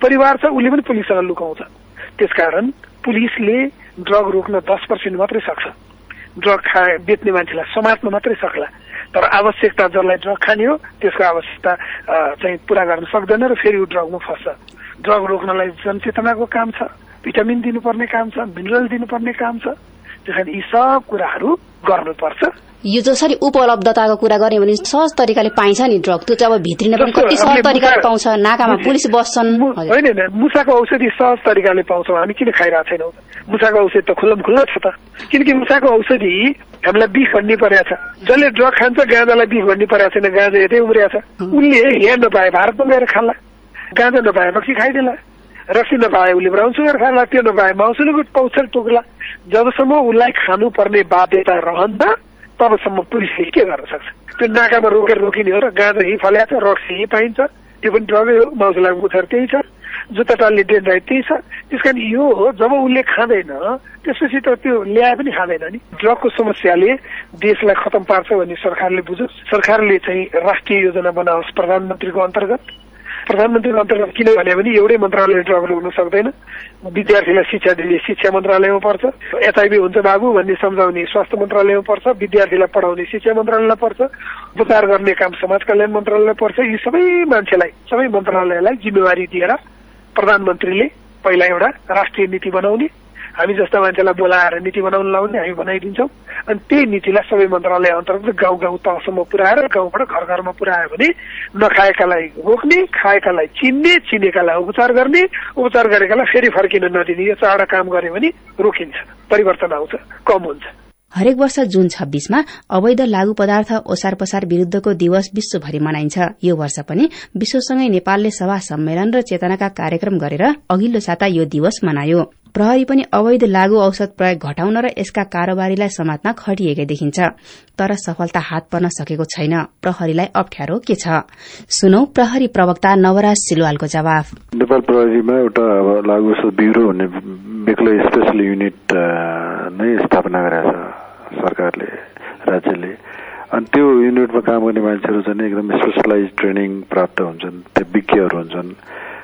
परिवार छ उसले पनि पुलिससँग लुकाउँछ। त्यसकारण पुलिसले ड्रग रोक्न दस पर्सेन्ट मात्रै सक्छ। ड्रग खा बेच्ने मान्छेलाई समात्न मात्रै सक्ला। तर आवश्यकता जसलाई ड्रग खाने हो त्यसको आवश्यकता चाहिँ पुरा गर्न सक्दैन र फेरि ऊ ड्रगमा फस्छ। ड्रग रोक्नलाई जनचेतनाको काम छ भिटामिन दिनुपर्ने काम छ मिनरल दिनुपर्ने काम छ। त्यस कारण यी सब कुराहरू गर्नुपर्छ। यो जसरी उपलब्धताको कुरा गऱ्यो भने सहज तरिकाले पाइन्छ नि ड्रग त्यो चाहिँ अब भित्रिन पनि कति सहज तरिकाले पाउँछ। नाकामा पुलिस बस्छन्। होइन मुसाको औषधि सहज तरिकाले पाउँछौँ। हामी किन खाइरहेको छैनौँ? मुसाको औषधि त खुल्लम खुल्ला छ त। किनकि मुसाको औषधि हामीलाई बिख भन्ने परेको छ। जसले ड्रग खान्छ गाँजालाई बिख भन्ने परेको छैन। गाँजा यतै उम्रिएको छ। उनले यहाँ नपाए भारतमा गएर खाला गाँजा नपाए बक्सी खाइदिएला रक्सी नपाए उसले ब्राउन सुगर खाला त्यो नपाए माउसुलको पाउँछ टोक्ला। जबसम्म उसलाई खानुपर्ने बाध्यता रहन्छ तबसम्म पुलिसले के गर्न सक्छ? त्यो नाकामा रोकेर रोकिने हो र गाँजा यहीँ फल्या छ रक्सी यहीँ पाइन्छ। त्यो पनि ड्रगै हो माउसुलाको बुथर त्यही छ। जुत्ता टाल्ने डेन्ड्राइट त्यही छ। त्यस कारण यो हो जब उसले खाँदैन त्यसपछि त त्यो ल्याए पनि खाँदैन नि। ड्रगको समस्याले देशलाई खतम पार्छ भन्ने सरकारले बुझोस्। सरकारले चाहिँ राष्ट्रिय योजना बनाओस् प्रधानमन्त्रीको अन्तर्गत। प्रधानमन्त्री अन्तर्गत किन भने पनि एउटै मन्त्रालय ट्रबल हुन सक्दैन। विद्यार्थीलाई शिक्षा दिने शिक्षा मन्त्रालयमा पर्छ। एचआइबी हुन्छ बाबु भन्ने सम्झाउने स्वास्थ्य मन्त्रालयमा पर्छ। विद्यार्थीलाई पढाउने शिक्षा मन्त्रालयलाई पर्छ। उपचार गर्ने काम समाज कल्याण मन्त्रालयलाई पर्छ। यी सबै मान्छेलाई सबै मन्त्रालयलाई जिम्मेवारी दिएर प्रधानमन्त्रीले पहिला एउटा राष्ट्रिय नीति बनाउने। हामी जस्ता मान्छेलाई बोलाएर नीति बनाउन लाउने हामी बनाइदिन्छौँ। अनि त्यही नीतिलाई सबै मन्त्रालय अन्तर्गत गाउँ गाउँ तहसम्म पुऱ्याएर गाउँबाट घर घरमा पुऱ्यायो भने नखाएकालाई रोक्ने खाएकालाई चिन्ने चिनेकालाई उपचार गर्ने उपचार गरेकालाई फेरि फर्किन नदिने यो चारवटा काम गर्यो भने रोकिन्छ परिवर्तन आउँछ कम हुन्छ। हरेक वर्ष जुन छब्बीसमा अवैध लागू पदार्थ ओसार पसार विरूद्धको दिवस विश्वभरि मनाइन्छ। यो वर्ष पनि विश्वसँगै नेपालले सभा सम्मेलन र चेतनाका कार्यक्रम गरेर अघिल्लो साता यो दिवस मनायो। प्रहरी पनि अवैध लागू औषध प्रयोग घटाउन र यसका कारोबारीलाई समात्न खटिएकै देखिन्छ। तर सफलता हात पर्न सकेको छैन। प्रहरीलाई अप्ठ्यारो के छ? सुनौ प्रहरी प्रवक्ता नवराज सिलवालको जवाफ। नेपाल प्रहरीमा एउटा लागू औषध ब्युरो भन्ने बेग्लै स्पेसल युनिट नै स्थापना गरेको छ सरकारले राज्यले। अनि त्यो युनिटमा काम गर्ने मान्छेहरू चाहिँ एकदम स्पेसलाइज ट्रेनिङ प्राप्त हुन्छन् त्यो विज्ञहरू हुन्छन्।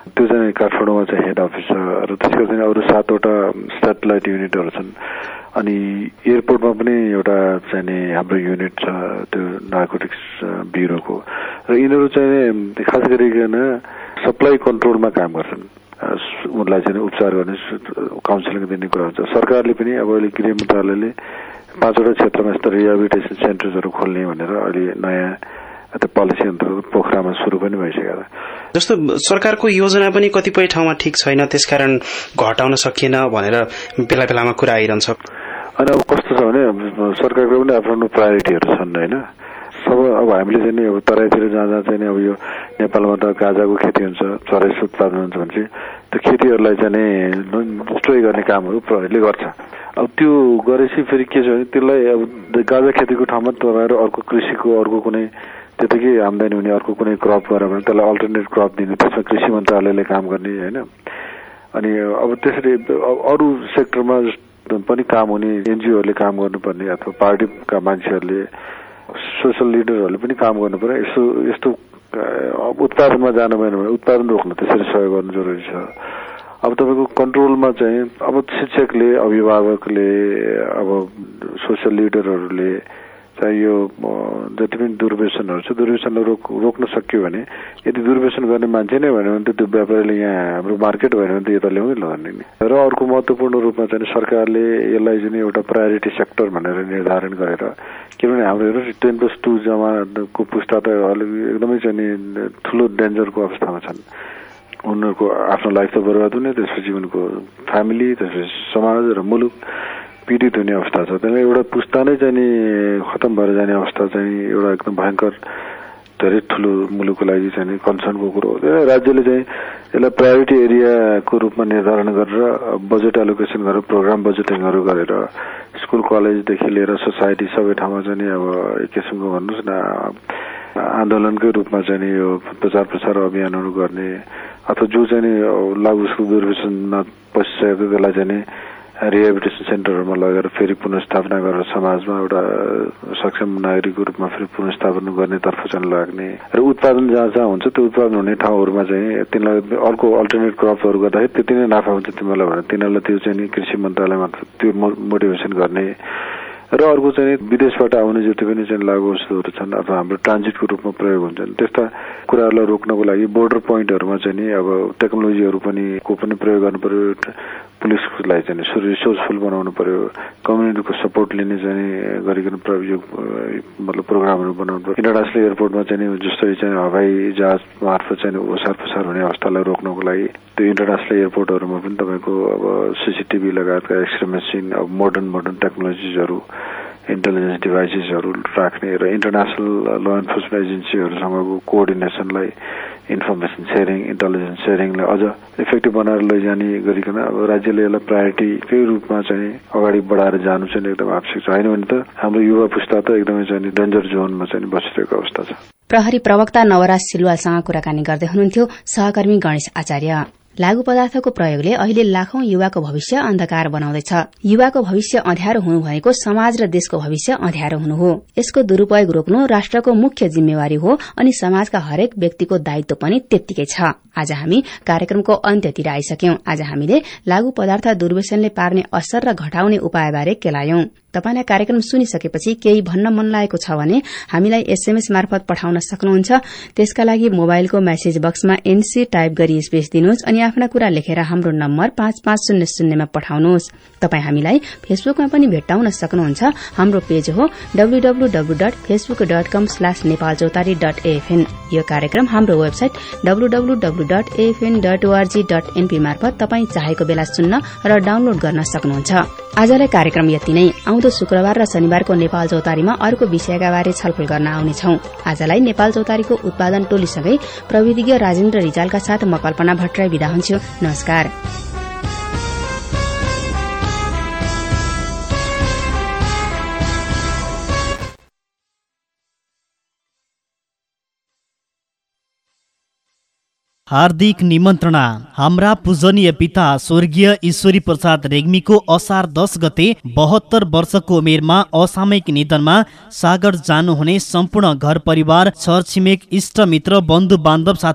चाहिँ काठमाडौँमा चाहिँ हेड अफिस छ। र त्यसको चाहिँ अरू सातवटा सेटेलाइट युनिटहरू छन्। अनि एयरपोर्टमा पनि एउटा चाहिँ हाम्रो युनिट छ त्यो नार्कोटिक्स ब्युरोको र यिनीहरू चाहिँ खास गरिकन सप्लाई कन्ट्रोलमा काम गर्छन्। उनलाई चाहिँ उपचार गर्ने काउन्सिलिङ दिने कुरा हुन्छ। सरकारले पनि अब अहिले गृह मन्त्रालयले पाँचवटा क्षेत्रमा यस्ता रिहेबिलिटेसन सेन्टर्सहरू खोल्ने भनेर अहिले नयाँ त्यो पोलिसी अन्तर्गत पोखरामा सुरु पनि भइसकेको जस्तो सरकारको योजना पनि कतिपय ठाउँमा ठिक छैन त्यसकारण घटाउन सकिएन भनेर बेला बेलामा कुरा आइरहन्छ। अनि अब कस्तो छ भने सरकारको पनि आफ्नो आफ्नो प्रायोरिटीहरू छन् होइन। सब अब हामीले चाहिँ नि अब तराईतिर जहाँ जहाँ चाहिँ अब यो नेपालमा त गाजाको खेती हुन्छ चरेस उत्पादन हुन्छ भने चाहिँ त्यो खेतीहरूलाई चाहिँ नि डिस्ट्रोय गर्ने कामहरू प्रहरीले गर्छ। अब त्यो गरेपछि फेरि के छ भने त्यसलाई अब गाजा खेतीको ठाउँमा तपाईँहरू अर्को कृषिको अर्को कुनै त्यतिकै आम्दानी हुने अर्को कुनै क्रप गऱ्यो भने त्यसलाई अल्टरनेट क्रप दिने त्यसमा कृषि मन्त्रालयले काम गर्ने होइन? अनि अब त्यसरी अरू सेक्टरमा पनि काम हुने एनजिओहरूले काम गर्नुपर्ने अथवा पार्टीका मान्छेहरूले सोसल लिडरहरूले पनि काम गर्नु पर्यो यस्तो यस्तो उत्पादनमा जानु भएन भने उत्पादन रोक्न त्यसरी सहयोग गर्नु जरुरी छ। अब तपाईँको कन्ट्रोलमा चाहिँ अब शिक्षकले अभिभावकले अब सोसियल लिडरहरूले चाहिँ यो जति पनि दुर्व्यसनहरू छ दुर्व्यसनलाई रोक रोक्न सक्यो भने यदि दुर्व्यसन गर्ने मान्छे नै भएन भने त त्यो व्यापारीले यहाँ हाम्रो मार्केट भएन भने त यता ल्याउनै लगाउने नि। र अर्को महत्त्वपूर्ण रूपमा चाहिँ सरकारले यसलाई चाहिँ एउटा प्रायोरिटी सेक्टर भनेर निर्धारण गरेर किनभने हाम्रो हेर्नुहोस् टेन प्लस टू जमाको पुस्ता त एकदमै चाहिँ नि ठुलो डेन्जरको अवस्थामा छन्। उनीहरूको आफ्नो लाइफ त बर्बाद हुने त्यसपछि उनको फ्यामिली त्यसपछि समाज र मुलुक। पीडित हुने अवस्था छ। त्यहाँ एउटा पुस्ता नै चाहिँ नि खतम भएर जाने अवस्था चाहिँ एउटा एकदम भयङ्कर धेरै ठुलो मुलुकको लागि चाहिँ कन्सर्नको कुरो हो। राज्यले चाहिँ यसलाई प्रायोरिटी एरियाको रूपमा निर्धारण गरेर बजेट एलोकेसन गरेर प्रोग्राम बजेटिङहरू गरेर स्कुल कलेजदेखि लिएर सोसाइटी सबै ठाउँमा चाहिँ अब एक किसिमको भन्नुहोस् न आन्दोलनकै रूपमा चाहिँ यो प्रचार प्रसार अभियानहरू गर्ने अथवा जो चाहिँ लागु दुर्व्यसनमा पसिसकेको त्यसलाई चाहिँ रिहेबिलिटेसन सेन्टरहरूमा लगेर फेरि पुनस्थापना गरेर समाजमा एउटा सक्षम नागरिकको रूपमा फेरि पुनस्थापना गर्नेतर्फ चाहिँ लाग्ने। र उत्पादन जहाँ जहाँ हुन्छ त्यो उत्पादन हुने ठाउँहरूमा चाहिँ तिनीहरूलाई अर्को अल्टरनेट क्रपहरू गर्दाखेरि त्यति नै नाफा हुन्छ तिमीलाई भने तिनीहरूलाई त्यो चाहिँ कृषि मन्त्रालय मार्फत त्यो मोटिभेसन गर्ने। र अर्को चाहिँ विदेशबाट आउने जति पनि चाहिँ लागु वस्तुहरू छन् अथवा हाम्रो ट्रान्जिटको रूपमा प्रयोग हुन्छन् त्यस्ता कुराहरूलाई रोक्नको लागि बोर्डर पोइन्टहरूमा चाहिँ नि अब टेक्नोलोजीहरू पनि को पनि प्रयोग गर्नु पर्यो। पुलिसलाई चाहिँ रिसोर्सफुल बनाउनु पर्यो। कम्युनिटीको सपोर्ट लिने चाहिँ गरिकन यो मतलब प्रोग्रामहरू बनाउनु पर्यो। इन्टरनेसनल एयरपोर्टमा चाहिँ जस्तै चाहिँ हवाई जहाज मार्फत चाहिँ ओसार पसार हुने अवस्थालाई रोक्नको लागि त्यो इन्टरनेसनल एयरपोर्टहरूमा पनि तपाईँको अब सिसिटिभी लगायतका एक्सरे मेसिन अब मोडर्न मोडर्न टेक्नोलोजिजहरू इन्टेलिजेन्स डिभाइसेसहरू राख्ने र इन्टरनेसनल ल इन्फोर्समेन्ट एजेन्सीहरूसँगको कोअर्डिनेसनलाई इन्फर्मेसन सेयरिङ इन्टेलिजेन्स सेयरिङलाई अझ इफेक्टिभ बनाएर लैजाने गरिकन अब राज्यले यसलाई प्रायोरिटीकै रूपमा चाहिँ अगाडि बढाएर जानु चाहिँ एकदम आवश्यक छ। होइन भने त हाम्रो युवा पुस्ता त एकदमै चाहिँ डेन्जर जोनमा चाहिँ बसिरहेको अवस्था छ। प्रहरी प्रवक्ता नवराज सिलवालसँग कुराकानी गर्दै हुनुहुन्थ्यो। सहकर्मी गणेश आचार्य। लागू पदार्थको प्रयोगले अहिले लाखौं युवाको भविष्य अन्धकार बनाउँदैछ। युवाको भविष्य अँध्यारो हुनु भनेको समाज र देशको भविष्य अँध्यारो हुनु हो। यसको दुरूपयोग रोक्नु राष्ट्रको मुख्य जिम्मेवारी हो अनि समाजका हरेक व्यक्तिको दायित्व पनि त्यत्तिकै छ। आज हामी कार्यक्रमको अन्त्यतिर आइसक्यौं। आज हामीले लागू पदार्थ दुर्व्यसनले पार्ने असर र घटाउने उपायबारे केलायौं। तपाईँलाई कार्यक्रम सुनिसकेपछि केही भन्न मन लागेको छ भने हामीलाई एसएमएस मार्फत पठाउन सक्नुहुन्छ। त्यसका लागि मोबाइलको म्यासेज बक्समा एनसी टाइप गरी स्पेस दिनुहोस् अनि आफ्ना कुरा लेखेर हाम्रो नम्बर पाँच पाँच शून्य शून्यमा पठाउनुहोस्। तपाईँ हामीलाई फेसबुकमा पनि भेट्टाउन सक्नुहुन्छ। हाम्रो पेज हो एएफएन यो कार्यक्रम हाम्रो website AFN dot ORG dot NP मार्फत तपाईँ चाहेको बेला सुन्न र डाउनलोड गर्न सक्नुहुन्छ। आजलाई कार्यक्रम यति नै। आउँदो शुक्रबार र शनिबारको नेपाल चौतारीमा अर्को विषयका बारे छलफल गर्न आउनेछौ। आजलाई नेपाल चौतारीको उत्पादन टोलीसँगै प्रविधिज्ञ राजेन्द्र रिजालका साथ म कल्पना भट्टराई विदा हुन्छु। नमस्कार। हार्दिक निमन्त्रणा। हाम्रा पूजनीय पिता स्वर्गीय ईश्वरी प्रसाद रेग्मीको असार दस गते बहत्तर वर्षको उमेरमा असामयिक निधनमा सागर जानुहुने सम्पूर्ण घर परिवार छरछिमेक इष्टमित्र बन्धु बान्धव साथ